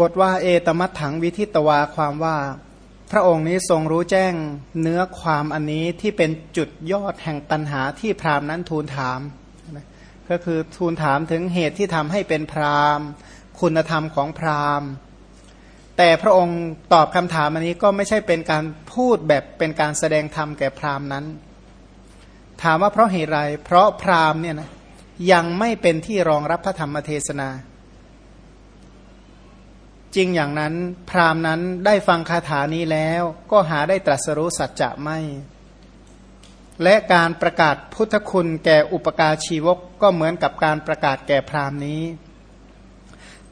บทว่าเอตมัตถังวิทิตวาความว่า พระองค์นี้ทรงรู้แจ้งเนื้อความอันนี้ที่เป็นจุดยอดแห่งตันหาที่พราหมณ์นั้นทูลถาม ก็คือทูลถามถึงเหตุที่ทำให้เป็นพราหมณ์ คุณธรรมของพราหมณ์ แต่พระองค์ตอบคำถามอันนี้ก็ไม่ใช่เป็นการพูดแบบเป็นการแสดงธรรมแก่พราหมณ์นั้น ถามว่าเพราะเหตุไร เพราะพราหมณ์เนี่ยนะยังไม่เป็นที่รองรับพระธรรมเทศนา จริงอย่างนั้น พราหมณ์นั้นได้ฟังคาถานี้แล้ว ก็หาได้ตรัสรู้สัจจะไม่ และการประกาศพุทธคุณแก่อุปการชีวกก็เหมือนกับการประกาศแก่พราหมณ์นี้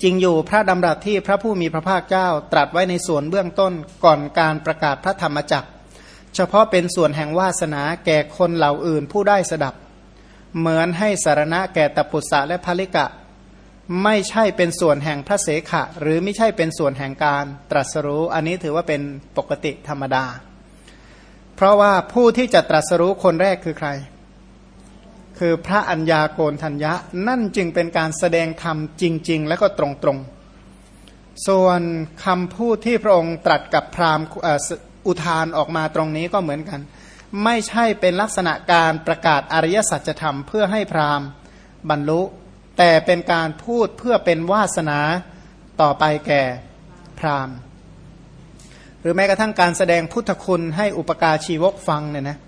จริงอยู่พระดำรัสที่พระผู้มีพระภาคเจ้าตรัสไว้ในส่วนเบื้องต้นก่อนการประกาศพระธรรมจักร เฉพาะเป็นส่วนแห่งวาสนาแก่คนเหล่าอื่นผู้ได้สดับ เหมือนให้สารณะแก่ตปุษะและภลิกะ ไม่ใช่เป็นส่วนแห่งพระเสขะ หรือไม่ใช่เป็นส่วนแห่งการตรัสรู้ อันนี้ถือว่าเป็นปกติธรรมดา เพราะว่าผู้ที่จะตรัสรู้คนแรกคือใคร คือพระัญญาโกนทัญญะ นั่นจึงเป็นการแสดงธรรมจริง ๆ และก็ตรงๆ ส่วนคำพูดที่พระองค์ตรัสกับพราหมณ์อุทานออกมาตรงนี้ก็เหมือนกัน ไม่ใช่เป็นลักษณะการประกาศอริยสัจธรรมเพื่อให้พราหมณ์บรรลุ แต่เป็นการพูดเพื่อเป็นวาสนาต่อไปแก่พราหมณ์ หรือแม้กระทั่งการแสดงพุทธคุณให้อุปการชีวกฟังเนี่ยนะ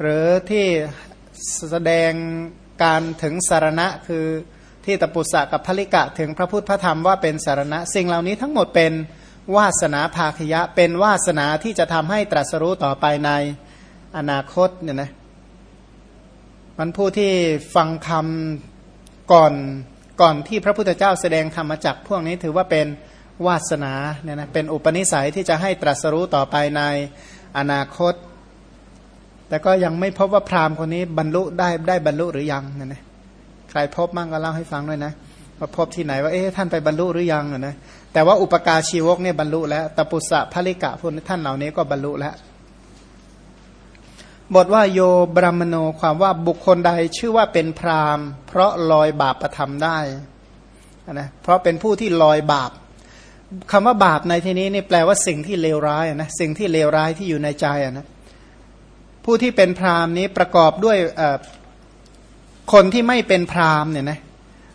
หรือที่แสดงการถึงสารณะคือที่ตปุษะกับพลิกะถึงพระพุทธพระธรรมว่าเป็นสารณะ สิ่งเหล่านี้ทั้งหมดเป็นวาสนาภาคยะ เป็นวาสนาที่จะทำให้ตรัสรู้ต่อไปในอนาคตเนี่ยนะมันผู้ที่ฟังคำ ก่อนก่อนที่พระพุทธเจ้าแสดงธรรมจักพวกนี้ถือว่าเป็นวาสนาเนี่ยนะเป็นอุปนิสัยที่จะให้ตรัสรู้ต่อไปในอนาคต แต่ก็ยังไม่พบว่าพราหมณ์คนนี้บรรลุได้ได้บรรลุหรือยังเนี่ยนะใครพบมั่งก็เล่าให้ฟังด้วยนะว่าพบที่ไหนว่าเอ๊ะท่านไปบรรลุหรือยังนะแต่ว่าอุปการชีวกเนี่ยบรรลุแล้วตปุสะภริกะพวกท่านเหล่านี้ก็บรรลุแล้ว บทว่าโยบรามโนความว่าบุคคลใดชื่อว่าเป็นพรามเพราะลอยบาปประทำได้นะเพราะเป็นผู้ที่ลอยบาปคำว่าบาปในที่นี้นี่แปลว่าสิ่งที่เลวร้ายนะสิ่งที่เลวร้ายที่อยู่ในใจนะผู้ที่เป็นพรามนี้ประกอบด้วยคนที่ไม่เป็นพรามเนี่ยนะ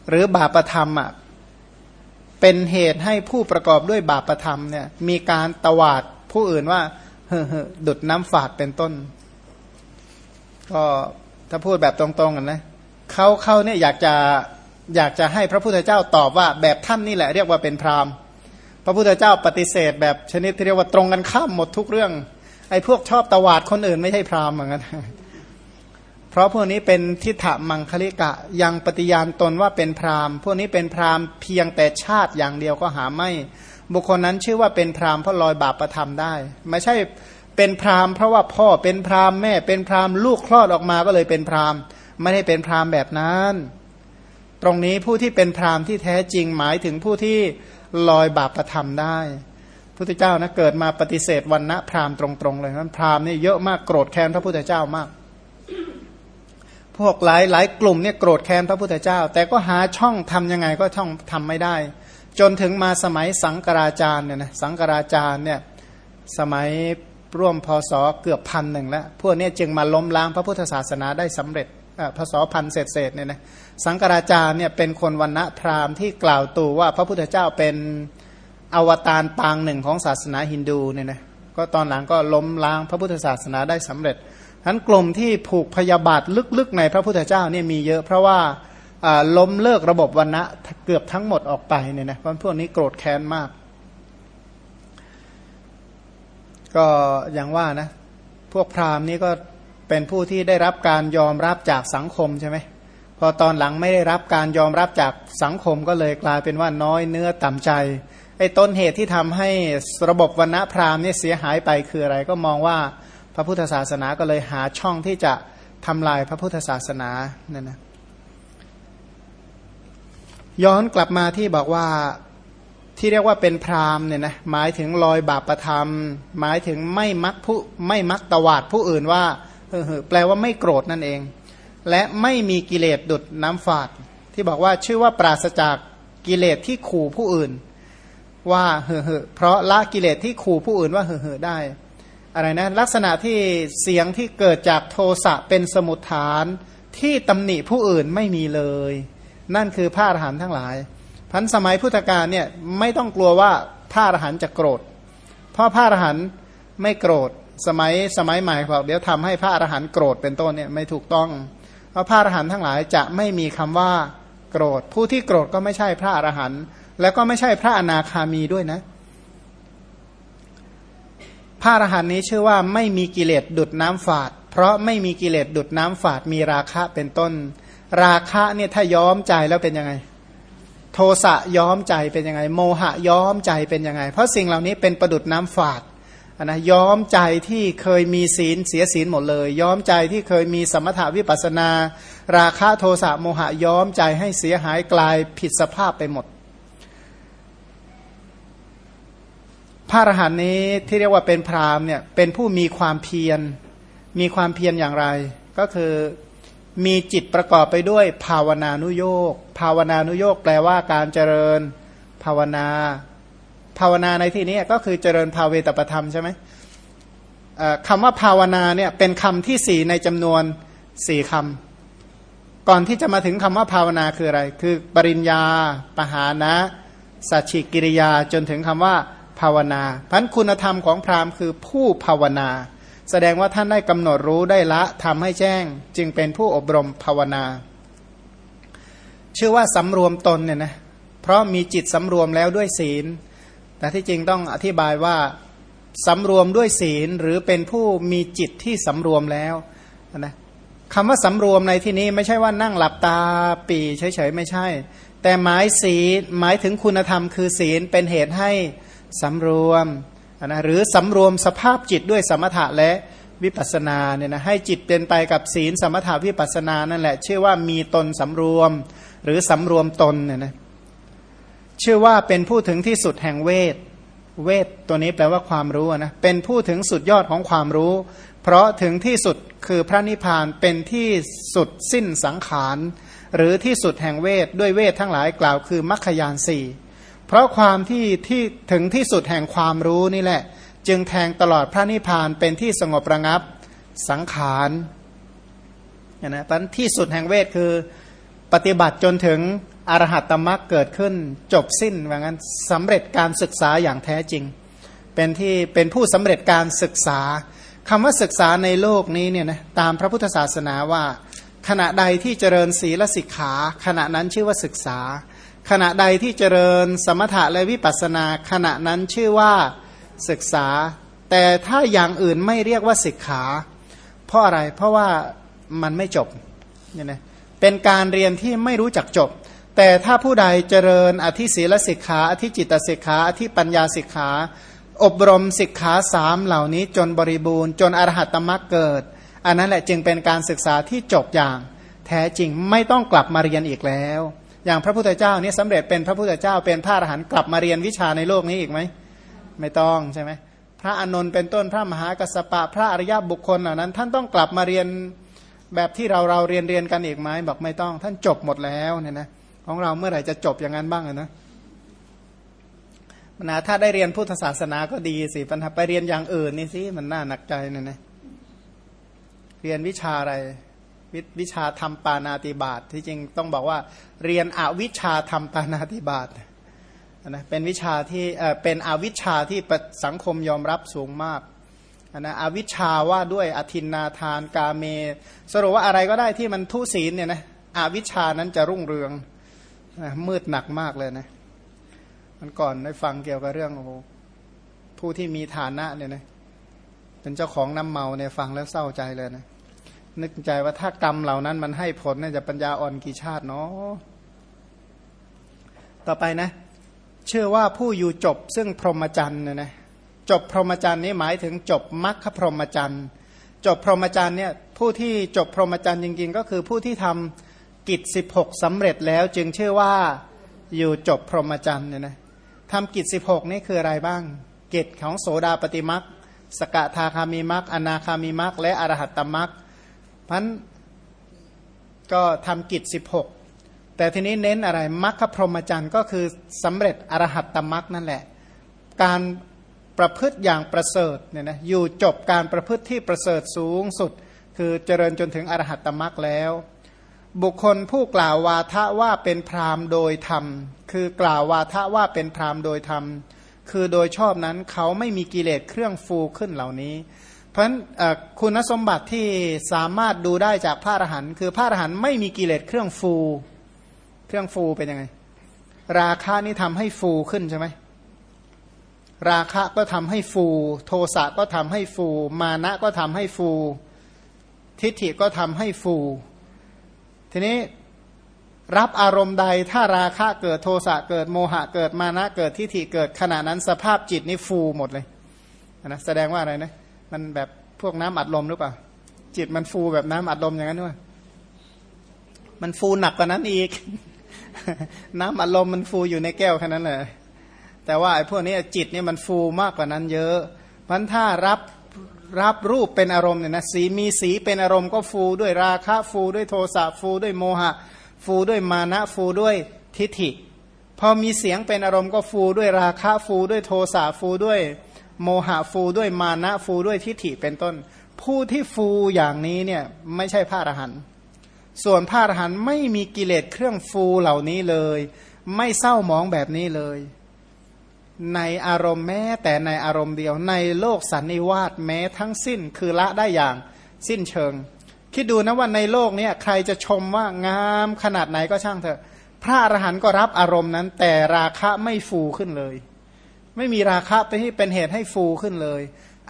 หรือบาปประทำอะเป็นเหตุให้ผู้ประกอบด้วยบาปประทำเนี่ยมีการตวาดผู้อื่นว่าเฮ้อดุดน้ำฝาดเป็นต้น ก็ถ้าพูดแบบตรงๆกันนะเขาเขาเนี่ยอยากจะอยากจะให้พระพุทธเจ้าตอบว่าแบบท่านนี่แหละเรียกว่าเป็นพราหมณ์ พระพุทธเจ้าปฏิเสธ แบบชนิดที่เรียกว่าตรงกันข้ามหมดทุกเรื่อง ไอ้พวกชอบตวาดคนอื่นไม่ใช่พราหมณ์เหมือนกันเพราะพวกนี้เป็นทิฏฐมังคลิกะยังปฏิญาณตนว่าเป็นพราหมณ์ พวกนี้เป็นพราหมณ์เพียงแต่ชาติอย่างเดียวก็หาไม่ บุคคลนั้นชื่อว่าเป็นพราหมณ์เพราะลอยบาปประทำได้ ไม่ใช่ เป็นพราหมณ์เพราะว่าพ่อเป็นพราหมณ์แม่เป็นพราหมณ์ลูกคลอดออกมาก็เลยเป็นพราหมณ์ ไม่ได้เป็นพราหมณ์แบบนั้น ตรงนี้ผู้ที่เป็นพราหมณ์ที่แท้จริงหมายถึงผู้ที่ลอยบาปประทำได้พุทธเจ้านะเกิดมาปฏิเสธวันณะพราหมณ์ตรงๆเลยนั้นพราหมณ์นี่เยอะมากโกรธแค้นพระพุทธเจ้ามาก พวกหลายหลายกลุ่มเนี่ยโกรธแค้นพระพุทธเจ้า แต่ก็หาช่องทํำยังไงก็ช่องทำไม่ได้ จนถึงมาสมัยสังกราจารย์เนี่ยนะสังกราจารย์เนี่ยสมัย ร่วมพศเกือบพันหนึ่งแล้ว พวกนี้จึงมาล้มล้างพระพุทธศาสนาได้สำเร็จพศพันเศษเศษเนี่ยนะสังกราจารย์เนี่ยเป็นคนวันณะพราหมณ์ที่กล่าวตูว่าพระพุทธเจ้าเป็นอวตารปางหนึ่งของศาสนาฮินดูเนี่ยนะก็ตอนหลังก็ล้มล้างพระพุทธศาสนาได้สำเร็จทั้นกลุ่มที่ผูกพยาบาทลึกๆในพระพุทธเจ้าเนี่ยมีเยอะเพราะว่าล้มเลิกระบบวันณะเกือบทั้งหมดออกไปเนี่ยนะเพราะพวกนี้โกรธแค้นมาก ก็อย่างว่านะ พวกพราหมณ์นี้ก็เป็นผู้ที่ได้รับการยอมรับจากสังคมใช่ไหมพอตอนหลังไม่ได้รับการยอมรับจากสังคมก็เลยกลายเป็นว่าน้อยเนื้อต่ำใจไอ้ต้นเหตุที่ทำให้ระบบวรรณะพราหมณ์นี่เสียหายไปคืออะไร ก็มองว่าพระพุทธศาสนาก็เลยหาช่องที่จะทำลายพระพุทธศาสนานั่นนะย้อนกลับมาที่บอกว่า ที่เรียกว่าเป็นพรามเนี่ยนะหมายถึงลอยบาปประธรรม หมายถึงไม่มักผู้ไม่มักตวาดผู้อื่นว่าเออแปลว่าไม่โกรธนั่นเอง และไม่มีกิเลสดุดน้ำฝาด ที่บอกว่าชื่อว่าปราศจากกิเลสที่ขู่ผู้อื่น ว่าเห่อเหเพราะละกิเลสที่ขู่ผู้อื่นว่าเห่อเหได้อะไรนะลักษณะที่เสียงที่เกิดจากโทสะเป็นสมุทฐานที่ตำหนิผู้อื่นไม่มีเลย นั่นคือพระอรหันต์ทั้งหลาย พันสมัยพุทธกาลเนี่ยไม่ต้องกลัวว่าพระอรหันต์จะโกรธ เพราะพระอรหันต์ไม่โกรธ สมัยสมัยใหม่บอกเดี๋ยวทำให้พระอรหันต์โกรธเป็นต้นเนี่ยไม่ถูกต้อง เพราะพระอรหันต์ทั้งหลายจะไม่มีคำว่าโกรธ ผู้ที่โกรธก็ไม่ใช่พระอรหันต์แล้วก็ไม่ใช่พระอนาคามีด้วยนะ พระอรหันต์นี้ชื่อว่าไม่มีกิเลสดุดน้ำฝาด เพราะไม่มีกิเลสดุดน้ำฝาดมีราคะเป็นต้น ราคะเนี่ยถ้าย้อมใจแล้วเป็นยังไง ทสะย้อมใจเป็นยังไง โมหะย้อมใจเป็นยังไง เพราะสิ่งเหล่านี้เป็นประดุดน้ำฝาดนะย้อมใจที่เคยมีศีลเสียศีลหมดเลย ย้อมใจที่เคยมีสมถาวิปัสนา ราคะโทสะโมหะย้อมใจให้เสียหายกลายผิดสภาพไปหมด พระอรหันต์นี้ที่เรียกว่าเป็นพรามเนี่ยเป็นผู้มีความเพียรมีความเพียรอย่างไร ก็คือ มีจิตประกอบไปด้วยภาวนานุโยกภาวนานุโยกแปลว่าการเจริญภาวนา ภาวนาในที่นี้ก็คือเจริญภาเวตประธรรมใช่ไหมคำว่าภาวนาเนี่ยเป็นคำที่สี่ในจำนวนสี่คำก่อนที่จะมาถึงคำว่าภาวนาคืออะไร คือปริญญา ปหานะสัจฉิกิริยาจนถึงคำว่าภาวนาพันคุณธรรมของพราหมณ์คือผู้ภาวนา แสดงว่าท่านได้กำหนดรู้ได้ละทำให้แจ้ง จึงเป็นผู้อบรมภาวนา ชื่อว่าสำรวมตนเนี่ยนะเพราะมีจิตสำรวมแล้วด้วยศีล แต่ที่จริงต้องอธิบายว่าสำรวมด้วยศีลหรือเป็นผู้มีจิตที่สำรวมแล้วนะคำว่าสำรวมในที่นี้ไม่ใช่ว่านั่งหลับตาปีเฉยๆไม่ใช่ แต่หมายศีลหมายถึงคุณธรรมคือศีลเป็นเหตุให้สำรวม นะหรือสำรวมสภาพจิตด้วยสมถะและวิปัสนาเนี่ยนะให้จิตเป็นไปกับศีลสมถะวิปัสนานั่นแหละชื่อว่ามีตนสำรวม หรือสำรวมตนเนี่ยนะชื่อว่าเป็นผู้ถึงที่สุดแห่งเวท เวทตัวนี้แปลว่าความรู้นะเป็นผู้ถึงสุดยอดของความรู้ เพราะถึงที่สุดคือพระนิพพานเป็นที่สุดสิ้นสังขาร หรือที่สุดแห่งเวทด้วยเวททั้งหลายกล่าวคือมรรคยานสี่ เพราะความที่ที่ถึงที่สุดแห่งความรู้นี่แหละ จึงแทงตลอดพระนิพพานเป็นที่สงบระงับสังขารนะตอนที่สุดแห่งเวทคือปฏิบัติจนถึงอรหัตตมรรคเกิดขึ้นจบสิ้นว่างั้นสำเร็จการศึกษาอย่างแท้จริง เป็นที่เป็นผู้สำเร็จการศึกษาคำว่าศึกษาในโลกนี้เนี่ยนะตามพระพุทธศาสนาว่า ขณะใดที่เจริญศีลสิกขา ขณะนั้นชื่อว่าศึกษา ขณะใดที่เจริญสมถะและวิปัสสนาขณะนั้นชื่อว่าศึกษา แต่ถ้าอย่างอื่นไม่เรียกว่าศิกขา เพราะอะไรเพราะว่ามันไม่จบเนี่ยนะเป็นการเรียนที่ไม่รู้จักจบ แต่ถ้าผู้ใดเจริญอธิศีลสิกขาอธิจิตสิกขาอธิปัญญาสิกขา อบรมสิกขาสามเหล่านี้จนบริบูรณ์ จนอรหัตตมรรคเกิด อันนั้นแหละจึงเป็นการศึกษาที่จบอย่าง แท้จริงไม่ต้องกลับมาเรียนอีกแล้ว อย่างพระพุทธเจ้านี่สำเร็จเป็นพระพุทธเจ้าเป็นพระอรหันต์กลับมาเรียนวิชาในโลกนี้อีกไหมไม่ต้องใช่ไหมพระอนนท์เป็นต้นพระมหากัสปะพระอริยบุคคลเหล่านั้น ท่านต้องกลับมาเรียนแบบที่เราเราเรียนเรียนกันอีกไหมบอกไม่ต้อง ท่านจบหมดแล้วเนี่ยนะของเราเมื่อไหร่จะจบอย่างนั้นบ้างนะมนะถ้าได้เรียนพุทธศาสนาก็ดีสิปัญหาไปเรียนอย่างอื่นนี่สิมันน่าหนักใจเนี่ยนะเรียนวิชาอะไร ววิชาทำปานาติบาตที่จริงต้องบอกว่าเรียนอวิชาทำปานาติบาตนะเป็นวิชาที่เออเป็นอวิชาที่สังคมยอมรับสูงมากนะอวิชาว่าด้วยอธินนาทานกาเม สรุปว่าอะไรก็ได้ที่มันทุศีลเนี่ยนะอวิชานั้นจะรุ่งเรืองนะมืดหนักมากเลยนะมันก่อนได้ฟังเกี่ยวกับเรื่องโอ้ผู้ที่มีฐานะเนี่ยนะเป็นเจ้าของน้ำเมาเนี่ยฟังแล้วเศร้าใจเลยนะ นึกใจว่าถ้ากรรมเหล่านั้นมันให้ผลเนี่ยจะปัญญาอ่อนกี่ชาติเนาะต่อไปนะ เชื่อว่าผู้อยู่จบซึ่งพรหมจรรย์เนี่ยนะจบพรหมจรรย์นี้หมายถึงจบมรรคพรหมจรรย์จบพรหมจรรย์เนี่ยผู้ที่จบพรหมจรรย์จริง ๆ ก็คือผู้ที่ทำกิจสิบหกสำเร็จแล้วจึงเชื่อว่าอยู่จบพรหมจรรย์เนี่ยนะทำกิจสิบหกนี่คืออะไรบ้าง กิจของโสดาปฏิมักสกทาคามีมักอนาคามีมักและอรหัตตมัก พันก็ทำกิจสิบหกแต่ทีนี้เน้นอะไรมรรคพรหมจรรย์ก็คือสำเร็จอรหัตตมรรคนั่นแหละ การประพฤติอย่างประเสริฐเนี่ยนะอยู่จบการประพฤติที่ประเสริฐสูงสุด คือเจริญจนถึงอรหัตตมรรคแล้ว บุคคลผู้กล่าววาทะว่าเป็นพรามโดยธรรม คือกล่าววาทะว่าเป็นพรามโดยธรรม คือโดยชอบนั้นเขาไม่มีกิเลสเครื่องฟูขึ้นเหล่านี้ เพราะฉะนั้นคุณสมบัติที่สามารถดูได้จากพระอรหันต์คือพระอรหันต์ไม่มีกิเลสเครื่องฟู เครื่องฟูเป็นยังไง ราคานี่ทำให้ฟูขึ้นใช่ไหมราคะก็ทำให้ฟู โทสะก็ทำให้ฟู มานะก็ทำให้ฟู ทิฏฐิก็ทำให้ฟู ทีนี้รับอารมณ์ใดถ้าราคะเกิดโทสะเกิดโมหะเกิดมานะเกิดทิฏฐิเกิดขณะนั้นสภาพจิตนี่ฟูหมดเลยนะแสดงว่าอะไรนะ มันแบบพวกน้ำอัดลมหรือเปล่า จิตมันฟูแบบน้ำอัดลมอย่างนั้นด้วยมันฟูหนักกว่านั้นอีก น้ำอัดลมมันฟูอยู่ในแก้วแค่นั้นแหละแต่ว่าไอ้พวกนี้จิตเนี่ยมันฟูมากกว่านั้นเยอะพันถ้ารับรับรูปเป็นอารมณ์เนี่ยนะสีมีสีเป็นอารมณ์ก็ฟูด้วยราคะฟูด้วยโทสะฟูด้วยโมหะ ฟูด้วยมานะฟูด้วยทิฏฐิ พอมีเสียงเป็นอารมณ์ก็ฟูด้วยราคะฟูด้วยโทสะฟูด้วย โมหะฟูด้วยมานะฟูด้วยทิฏฐิเป็นต้น ผู้ที่ฟูอย่างนี้เนี่ยไม่ใช่พระอรหันต์ส่วนพระอรหันต์ไม่มีกิเลสเครื่องฟูเหล่านี้เลย ไม่เศร้ามองแบบนี้เลย ในอารมณ์แม้แต่ในอารมณ์เดียว ในโลกสันนิวาสแม้ทั้งสิ้นคือละได้อย่างสิ้นเชิง คิดดูนะว่าในโลกนี้ใครจะชมว่างามขนาดไหนก็ช่างเถอะ พระอรหันต์ก็รับอารมณ์นั้น แต่ราคะไม่ฟูขึ้นเลย ไม่มีราคะไปที่เป็นเหตุให้ฟูขึ้นเลย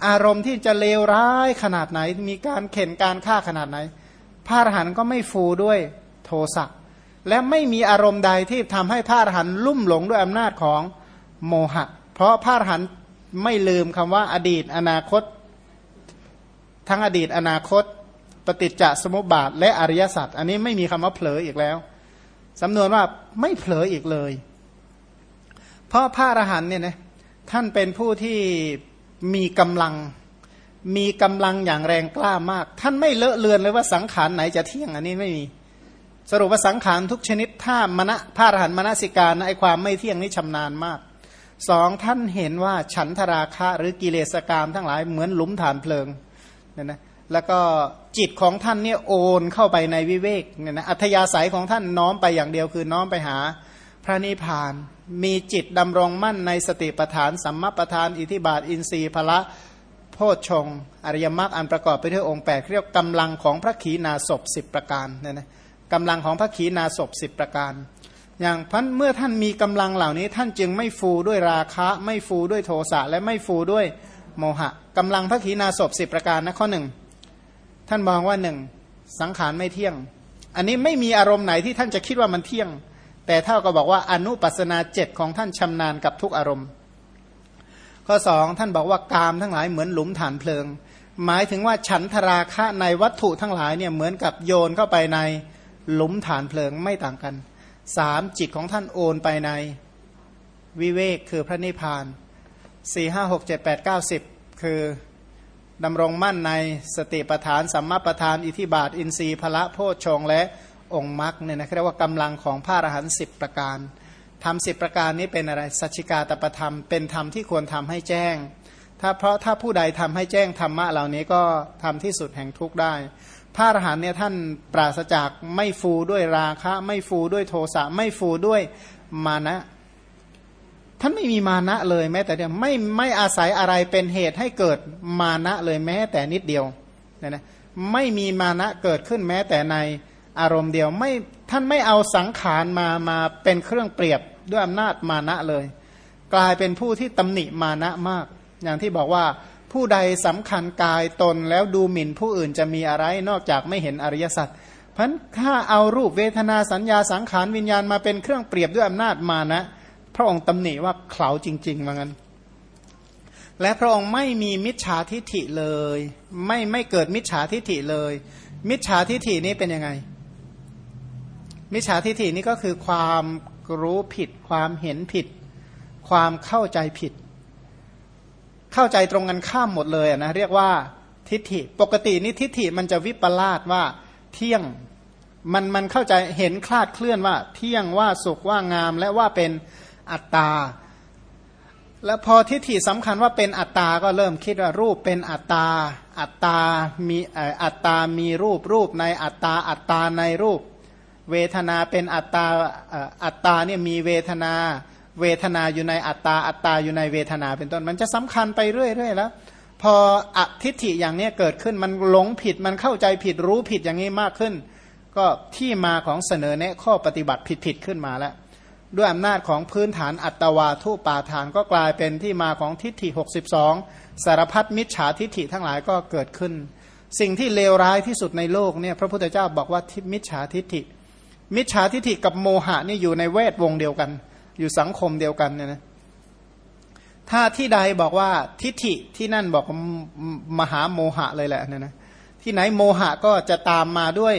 อารมณ์ที่จะเลวร้ายขนาดไหน มีการเข็นการฆ่าขนาดไหน พระอรหันต์ก็ไม่ฟูด้วยโทสะและไม่มีอารมณ์ใดที่ทำให้พระอรหันต์ลุ่มหลงด้วยอำนาจของโมหะ เพราะพระอรหันต์ไม่ลืมคำว่าอดีตอนาคต ทั้งอดีตอนาคต ปฏิจจสมุปบาท และอริยสัจอันนี้ไม่มีคำว่าเผลออีกแล้วสำนวนว่าไม่เผลออีกเลย เพราะพระอรหันต์เนี่ยนะ ท่านเป็นผู้ที่มีกำลัง มีกำลังอย่างแรงกล้ามาก ท่านไม่เลอะเลือนเลยว่าสังขารไหนจะเที่ยงอันนี้ไม่มี สรุปว่าสังขารทุกชนิดถ้ามณะพระอรหันต์มณสิการนะไอความไม่เที่ยงนี่ชำนาญมากสองท่านเห็นว่าฉันทราคะหรือกิเลสกรรมทั้งหลายเหมือนหลุมฐานเพลิงเนี่ยนะแล้วก็จิตของท่านเนี่ยโอนเข้าไปในวิเวกเนี่ยนะอัธยาศัยของท่านน้อมไปอย่างเดียวคือน้อมไปหาพระนิพพาน มีจิตดำรงมั่นในสติปัฏฐานสัมมาปัฏฐาน อิทิบาท อินทรีย์พละโพชฌงอริยมรรคอันประกอบไปด้วยองค์แปดเรียกกำลังของพระขีณาสพสิบประการเนี่ยนะกำลังของพระขีณาสพสิบประการ อย่างพันเมื่อท่านมีกำลังเหล่านี้ ท่านจึงไม่ฟูด้วยราคะ ไม่ฟูด้วยโทสะและไม่ฟูด้วยโมหะกำลังพระขีณาสพสิบประการนะข้อหนึ่งท่านมองว่าหนึ่งสังขารไม่เที่ยง อันนี้ไม่มีอารมณ์ไหนที่ท่านจะคิดว่ามันเที่ยง แต่เท่าก็บอกว่าอนุปัสนาเจ็ดของท่านชำนาญกับทุกอารมณ์ ข้อสองท่านบอกว่ากามทั้งหลายเหมือนหลุมฐานเพลิง หมายถึงว่าฉันทราคะในวัตถุทั้งหลายเนี่ยเหมือนกับโยนเข้าไปในหลุมฐานเพลิงไม่ต่างกันสามจิตของท่านโอนไปในวิเวกคือพระนิพพานสี่ห้าหกเจ็ดแปดเก้าสิบคือดำรงมั่นในสติปทานสัมมาปทาน อิทิบาท อินทรีย์พละโพชฌงและ องค์มรรคเนี่ยนะเรียกว่ากำลังของพระอรหันต์สิบประการทำสิบประการนี้เป็นอะไรสัจจิกาตประธรรม เป็นธรรมที่ควรทำให้แจ้ง ถ้าเพราะถ้าผู้ใดทำให้แจ้งธรรมะเหล่านี้ก็ทำที่สุดแห่งทุกได้ พระอรหันต์เนี่ยท่านปราศจากไม่ฟูด้วยราคะ ไม่ฟูด้วยโทสะไม่ฟูด้วยมานะท่านไม่มีมานะเลยแม้แต่เดียวไม่ไม่อาศัยอะไรเป็นเหตุให้เกิดมานะเลยแม้แต่นิดเดียวนะไม่มีมานะเกิดขึ้นแม้แต่ใน อารมณ์เดียวไม่ท่านไม่เอาสังขารมามาเป็นเครื่องเปรียบด้วยอำนาจมานะเลย กลายเป็นผู้ที่ตำหนิมานะมาก อย่างที่บอกว่าผู้ใดสำคัญกายตนแล้วดูหมิ่นผู้อื่นจะมีอะไรนอกจากไม่เห็นอริยสัจพันถ้าเอารูปเวทนาสัญญาสังขารวิญญาณมาเป็นเครื่องเปรียบด้วยอำนาจมานะ พระองค์ตำหนิว่าเข่าจริงๆเหมือนกันและพระองค์ไม่มีมิจฉาทิฐิเลย ไม่ไม่เกิดมิจฉาทิฐิเลย มิจฉาทิฐินี้เป็นยังไง มิจฉาทิฏฐินี้ก็คือความรู้ผิด ความเห็นผิด ความเข้าใจผิด เข้าใจตรงกันข้ามหมดเลยนะเรียกว่าทิฏฐิ ปกตินี่ทิฏฐิมันจะวิปลาสว่าเที่ยงมันมันเข้าใจเห็นคลาดเคลื่อนว่า เที่ยงว่าสุขว่างาม และว่าเป็นอัตตา แล้วพอทิฏฐิสำคัญว่าเป็นอัตตาก็เริ่มคิดว่ารูปเป็นอัตตา อัตตามีอัตตามีรูปรูปในอัตตาอัตตาในรูป เวทนาเป็นอัตตาอัตตาเนี่ยมีเวทนา เวทนาอยู่ในอัตตาอัตตาอยู่ในเวทนาเป็นต้น มันจะสำคัญไปเรื่อยๆแล้วพออทิฏฐิอย่างนี้เกิดขึ้นมันหลงผิดมันเข้าใจผิดรู้ผิดอย่างนี้มากขึ้น ก็ที่มาของเสนอแนะข้อปฏิบัติผิดๆขึ้นมาแล้ว ด้วยอำนาจของพื้นฐานอัตวาทุปาทานก็กลายเป็นที่มาของทิฏฐิ 62 สารพัดมิจฉาทิฏฐิทั้งหลายก็เกิดขึ้น สิ่งที่เลวร้ายที่สุดในโลกเนี่ยพระพุทธเจ้าบอกว่ามิจฉาทิฏฐิ มิจฉาทิฏฐิกับโมหะนี่อยู่ในเวทวงเดียวกัน อยู่สังคมเดียวกันเนี่ยนะถ้าที่ใดบอกว่าทิฏฐิที่นั่นบอกมหาโมหะเลยแหละเนี่ยนะที่ไหนโมหะก็จะตามมาด้วย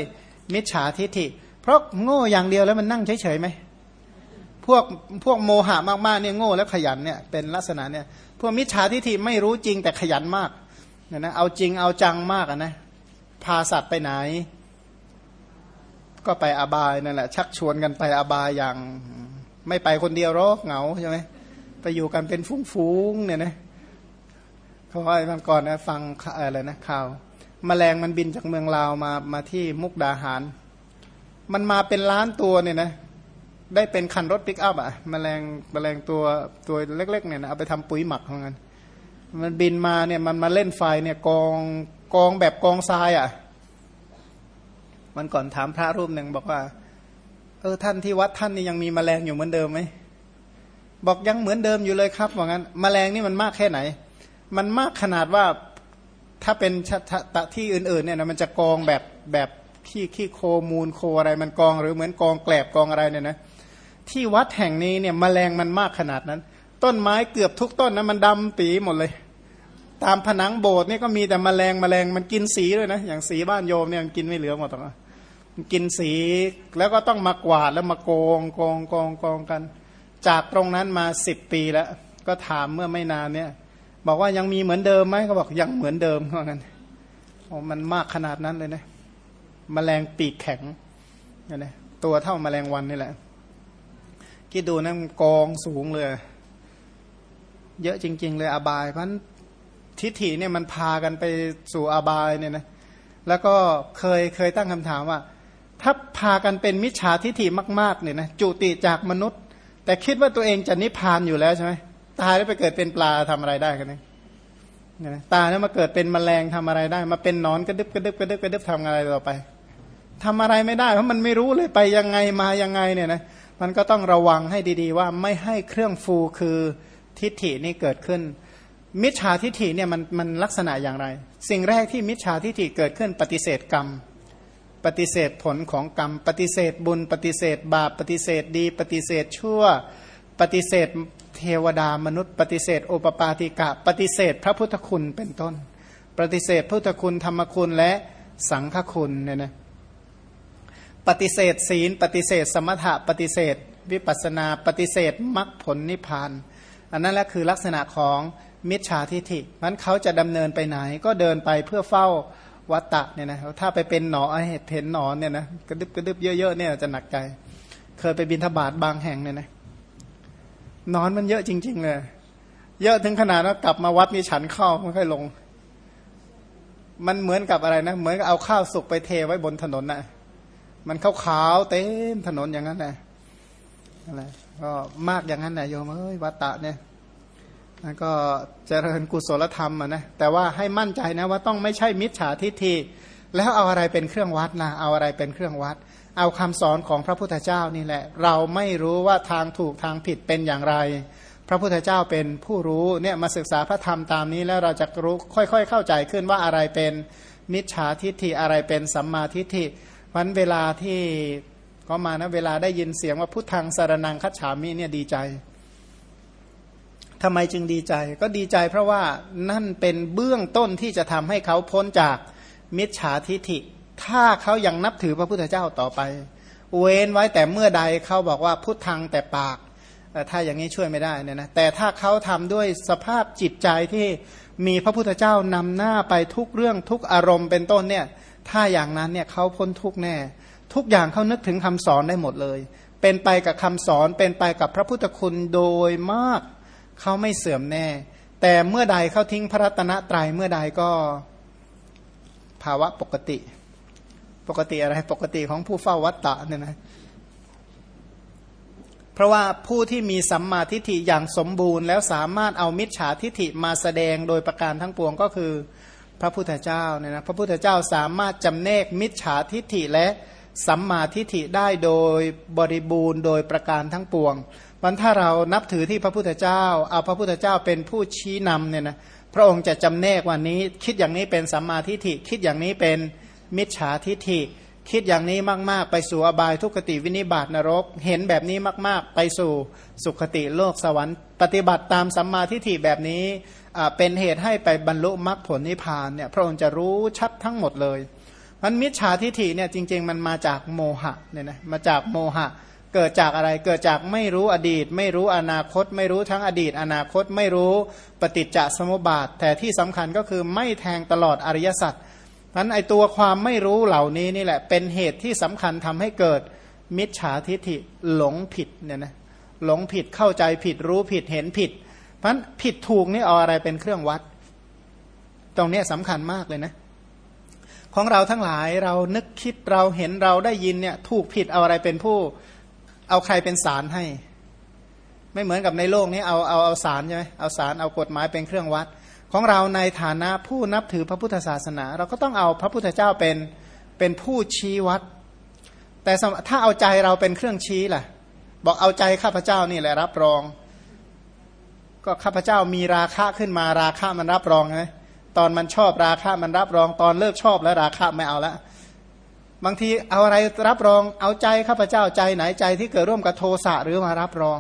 มิจฉาทิฏฐิ เพราะโง่อย่างเดียวแล้วมันนั่งเฉยๆไหมพวกพวกโมหะมากๆเนี่ยโง่และขยันเนี่ยเป็นลักษณะเนี่ยพวกมิจฉาทิฏฐิไม่รู้จริงแต่ขยันมากเนี่ยนะเอาจริงเอาจังมากนะพาสัตว์ไปไหน ก็ไปอบายนั่นแหละ ชักชวนกันไปอบายอย่าง ไม่ไปคนเดียวหรอกเหงาใช่ไหมไปอยู่กันเป็นฟุ้งๆเนี่ยนะเขาว่าตอนก่อนนะฟังอะไรนะข่าวมแมลงมันบินจากเมืองลาวมามาที่มุกดาหาร มันมาเป็นล้านตัวเนี่ยนะได้เป็นคันรถปิกอัพอะมแมลงมแมลงตัวตัวเล็ก ๆ เนี่ยนะเอาไปทำปุ๋ยหมักของมันมันบินมาเนี่ยมันมาเล่นไฟเนี่ยกองกองแบบกองทรายอะ มันก่อนถามพระรูปหนึ่งบอกว่า เออท่านที่วัดท่านนี่ยังมีแมลงอยู่เหมือนเดิมไหมบอกยังเหมือนเดิมอยู่เลยครับว่างั้นแมลงนี่มันมากแค่ไหน มันมากขนาดว่าถ้าเป็นที่อื่นๆเนี่ยนะมันจะกองแบบแบบขี้ขี้โคมูลโคอะไรมันกองหรือเหมือนกองแกลบกองอะไรเนี่ยนะที่วัดแห่งนี้เนี่ยมแมลงมันมากขนาดนั้น ต้นไม้เกือบทุกต้นนะมันดำปีหมดเลย ตามผนังโบสถ์นี่ก็มีแต่มแมลงมแมลงมันกินสีด้วยนะอย่างสีบ้านโยมเนี่ยมันกินไม่เหลือหมดหรอก กินสีแล้วก็ต้องมากวาดแล้วมาโกงโกงโกงโกงกัน จากตรงนั้นมาสิบปีแล้ว ก็ถามเมื่อไม่นานเนี่ย บอกว่ายังมีเหมือนเดิมไหมเขาบอกยังเหมือนเดิมเพราะงั้นโอ้มันมากขนาดนั้นเลยนะมแมลงปีกแข็งนี่ตัวเท่ามแมลงวันนี่แหละคิดดูนะกองสูงเลย เยอะจริง ๆ เลยอบาย เพราะทิฏฐิเนี่ยมันพากันไปสู่อบายเนี่ยนะแล้วก็เคยเคยตั้งคำถามว่า ถ้าพากันเป็นมิจฉาทิฏฐิมากๆเนี่ยนะจุติจากมนุษย์ แต่คิดว่าตัวเองจะนิพพานอยู่แล้วใช่ไหมตายแล้วไปเกิดเป็นปลาทำอะไรได้กันเนี่ยตายแล้วมาเกิดเป็นแมลงทำอะไรได้ มาเป็นนอนกระดึบกระดึบกระดึบกระดึบทำอะไรต่อไปทำอะไรไม่ได้เพราะมันไม่รู้เลยไปยังไงมายังไงเนี่ยนะมันก็ต้องระวังให้ดีๆ ว่าไม่ให้เครื่องฟูคือทิฏฐินี่เกิดขึ้น มิจฉาทิฏฐิเนี่ยมันมันลักษณะอย่างไร สิ่งแรกที่มิจฉาทิฏฐิเกิดขึ้นปฏิเสธกรรม ปฏิเสธผลของกรรม ปฏิเสธบุญ ปฏิเสธบาป ปฏิเสธดี ปฏิเสธชั่ว ปฏิเสธเทวดามนุษย์ ปฏิเสธโอปปาติกะ ปฏิเสธพระพุทธคุณเป็นต้น ปฏิเสธพุทธคุณธรรมคุณและสังฆคุณเนี่ยนะปฏิเสธศีล ปฏิเสธสมถะ ปฏิเสธ วิปัสนา ปฏิเสธมรรคผลนิพพาน อันนั้นแหละคือลักษณะของมิจฉาทิฏฐิมันเขาจะดำเนินไปไหนก็เดินไปเพื่อเฝ้า วัตตะเนี่ยนะถ้าไปเป็นหนอเห็ดเห็นหนอนเนี่ยนะกระดึบกระดึบเยอะๆเนี่ยจะหนักใจ เคยไปบินทบาทบางแห่งเนี่ยนะนอนมันเยอะจริง ๆ เลย เยอะถึงขนาดว่ากลับมาวัดมีฉันข้าวไม่ค่อยลง มันเหมือนกับอะไรนะ เหมือนกับเอาข้าวสุกไปเทไว้บนถนนนะ่ะ มันขาวๆเต็มถนนอย่างนั้นแหละอะไรก็มากอย่างนั้นแหละโยมเอ้ยวัตตะเนี่ย แล้วก็เจริญกุศลธรรมนะแต่ว่าให้มั่นใจนะว่าต้องไม่ใช่มิจฉาทิฏฐิแล้วเอาอะไรเป็นเครื่องวัดนะเอาอะไรเป็นเครื่องวัด เอาคำสอนของพระพุทธเจ้านี่แหละ เราไม่รู้ว่าทางถูกทางผิดเป็นอย่างไร พระพุทธเจ้าเป็นผู้รู้เนี่ยมาศึกษาพระธรรมตามนี้แล้วเราจะรู้ค่อย ๆ เข้าใจขึ้นว่าอะไรเป็นมิจฉาทิฏฐิอะไรเป็นสัมมาทิฏฐิวันเวลาที่ก็มานะเวลาได้ยินเสียงว่าพุทธังสารนังคัจฉามิเนี่ยดีใจ ทำไมจึงดีใจ ก็ดีใจเพราะว่านั่นเป็นเบื้องต้นที่จะทำให้เขาพ้นจากมิจฉาทิฐิ ถ้าเขายังนับถือพระพุทธเจ้าต่อไป เว้นไว้แต่เมื่อใดเขาบอกว่าพุทธังแต่ปากถ้าอย่างนี้ช่วยไม่ได้เนี่ยนะแต่ถ้าเขาทำด้วยสภาพจิตใจที่มีพระพุทธเจ้านำหน้าไปทุกเรื่องทุกอารมณ์เป็นต้นเนี่ยถ้าอย่างนั้นเนี่ยเขาพ้นทุกแน่ ทุกอย่างเขานึกถึงคำสอนได้หมดเลย เป็นไปกับคำสอนเป็นไปกับพระพุทธคุณโดยมาก เขาไม่เสื่อมแน่ แต่เมื่อใดเขาทิ้งพระรัตนตรัยเมื่อใดก็ภาวะปกติ ปกติอะไรปกติของผู้เฝ้าวัตตะเนี่ยนะเพราะว่าผู้ที่มีสัมมาทิฏฐิอย่างสมบูรณ์ แล้วสามารถเอามิจฉาทิฏฐิมาแสดงโดยประการทั้งปวงก็คือพระพุทธเจ้าเนี่ยนะพระพุทธเจ้าสามารถจำแนกมิจฉาทิฏฐิและสัมมาทิฏฐิได้โดยบริบูรณ์โดยประการทั้งปวง มันถ้าเรานับถือที่พระพุทธเจ้า เอาพระพุทธเจ้าเป็นผู้ชี้นำเนี่ยนะพระองค์จะจำแนกวันนี้ คิดอย่างนี้เป็นสัมมาทิฏฐิ คิดอย่างนี้เป็นมิจฉาทิฏฐิ คิดอย่างนี้มากๆ ไปสู่อบายทุกขติวินิบาตนรก เห็นแบบนี้มากๆ ไปสู่สุขติโลกสวรรค์ ปฏิบัติตามสัมมาทิฏฐิแบบนี้เป็นเหตุให้ไปบรรลุมรรคผลนิพพานเนี่ยพระองค์จะรู้ชัดทั้งหมดเลยมันมิจฉาทิฏฐิเนี่ยจริง ๆ มันมาจากโมหะเนี่ยนะมาจากโมหะ เกิดจากอะไรเกิดจากไม่รู้อดีต ไม่รู้อนาคต ไม่รู้ทั้งอดีต อนาคตไม่รู้ปฏิจจสมุปบาท แต่ที่สำคัญก็คือไม่แทงตลอดอริยสัจนั้นไอตัวความไม่รู้เหล่านี้นี่แหละเป็นเหตุที่สำคัญทำให้เกิดมิจฉาทิฏฐิหลงผิดเนี่ยนะหลงผิดเข้าใจผิดรู้ผิดเห็นผิดเพราะผิดถูกนี่เอาอะไรเป็นเครื่องวัด ตรงนี้สำคัญมากเลยนะของเราทั้งหลายเรานึกคิดเราเห็นเราได้ยินเนี่ยถูกผิดเอาอะไรเป็นผู้ เอาใครเป็นสารให้ ไม่เหมือนกับในโลกนี้เอาเอาเอาสารใช่ไหมเอาสารเอากฎหมายเป็นเครื่องวัด ของเราในฐานะผู้นับถือพระพุทธศาสนา เราก็ต้องเอาพระพุทธเจ้าเป็นเป็นผู้ชี้วัด แต่ถ้าเอาใจเราเป็นเครื่องชี้ล่ะ บอกเอาใจข้าพเจ้านี่แหละรับรอง ก็ข้าพเจ้ามีราคะขึ้นมาราคะมันรับรองไงตอนมันชอบราคะมันรับรองตอนเลิกชอบแล้วราคะไม่เอาละ บางทีเอาอะไรรับรอง เอาใจข้าพเจ้าใจไหนใจที่เกิดร่วมกับโทสะหรือมารับรอง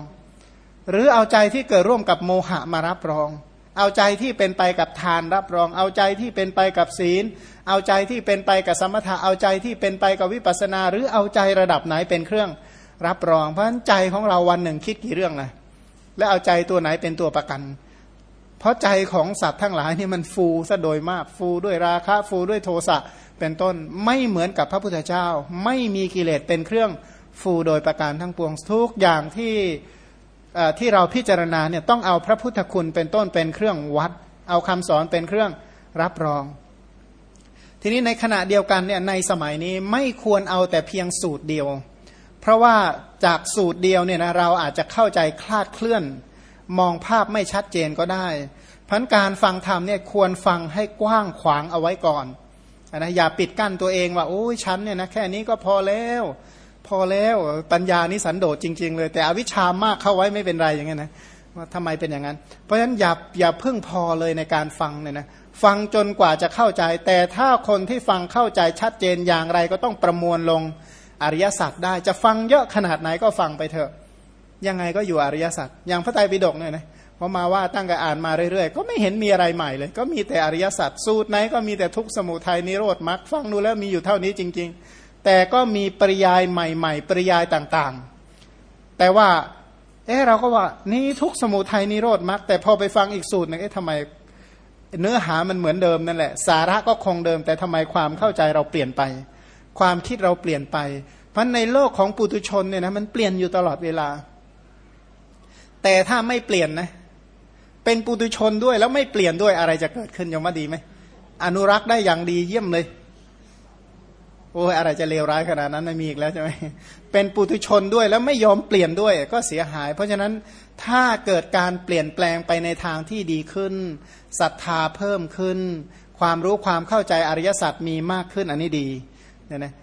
หรือเอาใจที่เกิดร่วมกับโมหะมารับรอง เอาใจที่เป็นไปกับทานรับรอง เอาใจที่เป็นไปกับศีล เอาใจที่เป็นไปกับสมถะเอาใจที่เป็นไปกับวิปัสนา หรือเอาใจระดับไหนเป็นเครื่องรับรอง เพราะฉะนั้นใจของเราวันหนึ่งคิดกี่เรื่องนะและเอาใจตัวไหนเป็นตัวประกัน เพราะใจของสัตว์ทั้งหลายนี่มันฟูซะโดยมากฟูด้วยราคะฟูด้วยโทสะเป็นต้นไม่เหมือนกับพระพุทธเจ้า ไม่มีกิเลสเป็นเครื่องฟูโดยประการทั้งปวงทุกอย่างที่ที่เราพิจารณาเนี่ยต้องเอาพระพุทธคุณเป็นต้นเป็นเครื่องวัด เอาคำสอนเป็นเครื่องรับรอง ทีนี้ในขณะเดียวกันเนี่ยในสมัยนี้ไม่ควรเอาแต่เพียงสูตรเดียว เพราะว่าจากสูตรเดียวเนี่ยนะเราอาจจะเข้าใจคลาดเคลื่อน มองภาพไม่ชัดเจนก็ได้พันการฟังธรรมเนี่ยควรฟังให้กว้างขวางเอาไว้ก่อนนะอย่าปิดกั้นตัวเองว่าโอ้ยฉันเนี่ยนะแค่นี้ก็พอแล้ว พอแล้วปัญญานี้สันโดษจริง ๆ เลย แต่อวิชามากเข้าไว้ไม่เป็นไรอย่างเงี้ยนะว่าทำไมเป็นอย่างนั้น เพราะฉะนั้นอย่าอย่าเพึ่งพอเลยในการฟังเนี่ยนะฟังจนกว่าจะเข้าใจ แต่ถ้าคนที่ฟังเข้าใจชัดเจนอย่างไรก็ต้องประมวลลงอริยสัจได้จะฟังเยอะขนาดไหนก็ฟังไปเถอะ ยังไงก็อยู่อริยสัจอย่างพระไตรปิฎกเนี่ยนะพอมาว่าตั้งแต่อ่านมาเรื่อยๆ ก็ไม่เห็นมีอะไรใหม่เลย ก็มีแต่อริยสัจสูตรไหนก็มีแต่ทุกสมุทัยนิโรธมรรคฟังดูแล้วมีอยู่เท่านี้จริง ๆ แต่ก็มีปริยายใหม่ๆ ปริยายต่างๆ แต่ว่าเออเราก็ว่านี่ทุกสมุทัยนิโรธมรรคแต่พอไปฟังอีกสูตรนึงเอ๊ะทำไมเนื้อหามันเหมือนเดิมนั่นแหละ สาระก็คงเดิม แต่ทำไมความเข้าใจเราเปลี่ยนไป ความคิดเราเปลี่ยนไป เพราะในโลกของปุตุชนเนี่ยนะมันเปลี่ยนอยู่ตลอดเวลา แต่ถ้าไม่เปลี่ยนนะ เป็นปุตุชนด้วยแล้วไม่เปลี่ยนด้วยอะไรจะเกิดขึ้นยมว่าดีไหมอนุรักษ์ได้อย่างดีเยี่ยมเลย โอ้ยอะไรจะเลวร้ายขนาดนั้นไม่มีอีกแล้วใช่ไหมเป็นปุตุชนด้วยแล้วไม่ยอมเปลี่ยนด้วยก็เสียหาย เพราะฉะนั้นถ้าเกิดการเปลี่ยนแปลงไปในทางที่ดีขึ้นศรัทธาเพิ่มขึ้น ความรู้ความเข้าใจอริยสัจมีมากขึ้นอันนี้ดีเนี่ยนะ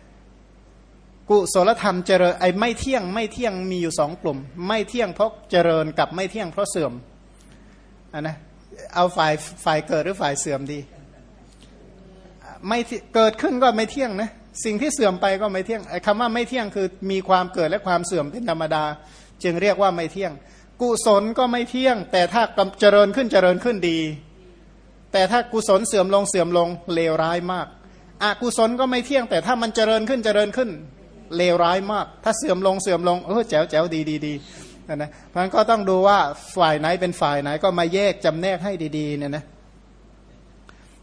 กุศลธรรมเจริญไอ้ไม่เที่ยงไม่เที่ยงมีอยู่สองกลุ่ม ไม่เที่ยงเพราะเจริญกับไม่เที่ยงเพราะเสื่อมอันนะเอาฝ่ายฝ่ายเกิดหรือฝ่ายเสื่อมดี ไม่เกิดขึ้นก็ไม่เที่ยงนะสิ่งที่เสื่อมไปก็ไม่เที่ยงไอ้คำว่าไม่เที่ยงคือมีความเกิดและความเสื่อมเป็นธรรมดา จึงเรียกว่าไม่เที่ยง กุศลก็ไม่เที่ยง แต่ถ้าเจริญขึ้นเจริญขึ้นดี แต่ถ้ากุศลเสื่อมลงเสื่อมลงเลวร้ายมากอกุศลก็ไม่เที่ยง แต่ถ้ามันเจริญขึ้นเจริญขึ้น เลวร้ายมาก ถ้าเสื่อมลงเสื่อมลงเออแจ๋วแจ๋วดีดีดีนะเพราะนั้นก็ต้องดูว่าฝ่ายไหนเป็นฝ่ายไหนก็มาแยกจำแนกให้ดีๆเนี่ยนะ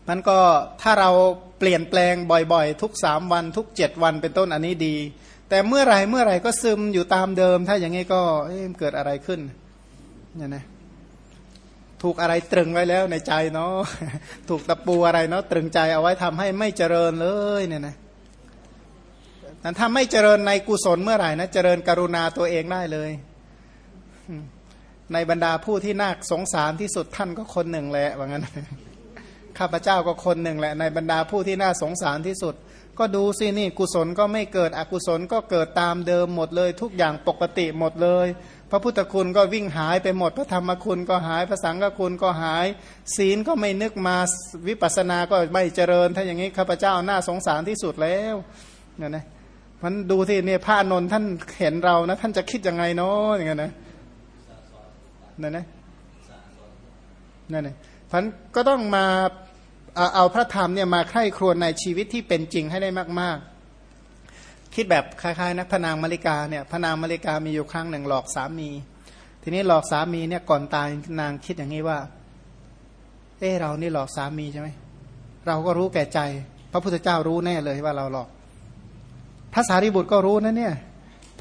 มันก็ถ้าเราเปลี่ยนแปลงบ่อยๆ ทุกสามวันทุกเจ็ดวันเป็นต้นอันนี้ดี แต่เมื่อไรเมื่อไรก็ซึมอยู่ตามเดิม ถ้าอย่างนี้ก็เกิดอะไรขึ้นเนี่ยนะถูกอะไรตรึงไว้แล้วในใจเนาะถูกตะปูอะไรเนาะตรึงใจเอาไว้ทำให้ไม่เจริญเลยเนี่ยนะ นั้นถ้าไม่เจริญในกุศลเมื่อไหร่นะเจริญกรุณาตัวเองได้เลย ในบรรดาผู้ที่น่าสงสารที่สุดท่านก็คนหนึ่งแหละว่างั้นข้าพเจ้าก็คนหนึ่งแหละในบรรดาผู้ที่น่าสงสารที่สุด ก็ดูสินี่กุศลก็ไม่เกิดอกุศลก็เกิดตามเดิมหมดเลย ทุกอย่างปกติหมดเลย พระพุทธคุณก็วิ่งหายไปหมด พระธรรมคุณก็หายพระสังฆคุณก็หาย ศีลก็ไม่นึกมาวิปัสสนาก็ไม่เจริญ ถ้าอย่างนี้ข้าพเจ้าน่าสงสารที่สุดแล้วเนี่ยนะ มันดูที่เนี่ยพระนนท์ท่านเห็นเรานะ ท่านจะคิดยังไงเนาะอย่างเงี้ยนะนั่นนะนั่นนะพันก็ต้องมาเอาพระธรรมเนี่ยมาใคร่ครวญในชีวิตที่เป็นจริงให้ได้มาก ๆ คิดแบบคล้ายๆนะพนางมาริกาเนี่ยพนางมาริกามีอยู่ครั้งหนึ่งหลอกสามี ทีนี้หลอกสามีเนี่ยก่อนตายนางคิดอย่างนี้ว่า เออเรานี่หลอกสามีใช่ไหมเราก็รู้แก่ใจ พระพุทธเจ้ารู้แน่เลยว่าเราหลอก พระสารีบุตรก็รู้นะเนี่ย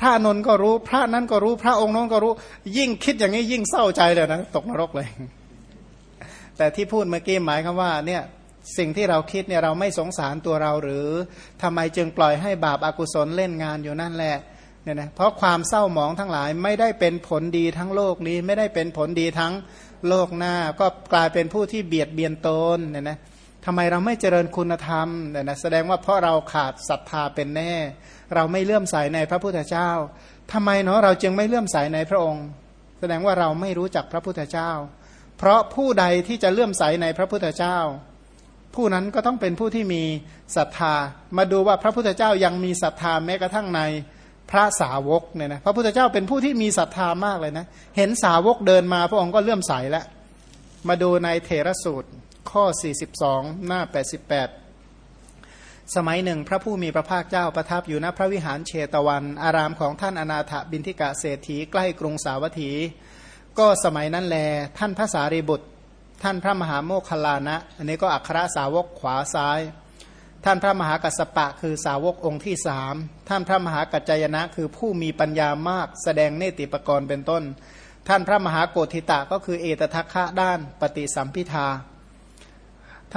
พระนนท์ก็รู้ พระนั้นก็รู้ พระองค์น้องก็รู้ ยิ่งคิดอย่างนี้ยิ่งเศร้าใจเลยนะตกนรกเลย แต่ที่พูดเมื่อกี้หมายคำว่าเนี่ยสิ่งที่เราคิดเนี่ยเราไม่สงสารตัวเราหรือทำไมจึงปล่อยให้บาปอากุศลเล่นงานอยู่นั่นแหละเนี่ยนะเพราะความเศร้าหมองทั้งหลายไม่ได้เป็นผลดีทั้งโลกนี้ ไม่ได้เป็นผลดีทั้งโลกหน้า ก็กลายเป็นผู้ที่เบียดเบียนตนเนี่ยนะ ทำไมเราไม่เจริญคุณธรรมเนี่ยนะแสดงว่าเพราะเราขาดศรัทธาเป็นแน่ เราไม่เลื่อมใสในพระพุทธเจ้าทำไมเนาะเราจึงไม่เลื่อมใสในพระองค์ แสดงว่าเราไม่รู้จักพระพุทธเจ้า เพราะผู้ใดที่จะเลื่อมใสในพระพุทธเจ้า ผู้นั้นก็ต้องเป็นผู้ที่มีศรัทธา มาดูว่าพระพุทธเจ้ายังมีศรัทธาแม้กระทั่งในพระสาวกเนี่ยนะพระพุทธเจ้าเป็นผู้ที่มีศรัทธามากเลยนะ เห็นสาวกเดินมาพระองค์ก็เลื่อมใสแล้วมาดูในเทระสูตร ข้อ 42 หน้า 88 สมัยหนึ่ง พระผู้มีพระภาคเจ้าประทับอยู่ณพระวิหารเชตวัน อารามของท่านอนาถบินทิกะเศรษฐีใกล้กรุงสาวัตถี ก็สมัยนั้นแล ท่านพระสารีบุตร ท่านพระมหาโมคคลานะ อันนี้ก็อัครสาวกขวาซ้าย ท่านพระมหากัสปะคือสาวกองค์ที่สามท่านพระมหากัจจยนะคือผู้มีปัญญามากแสดงเนติปกรณ์เป็นต้น ท่านพระมหาโกธิตะก็คือเอตทัคคะด้านปฏิสัมพิทา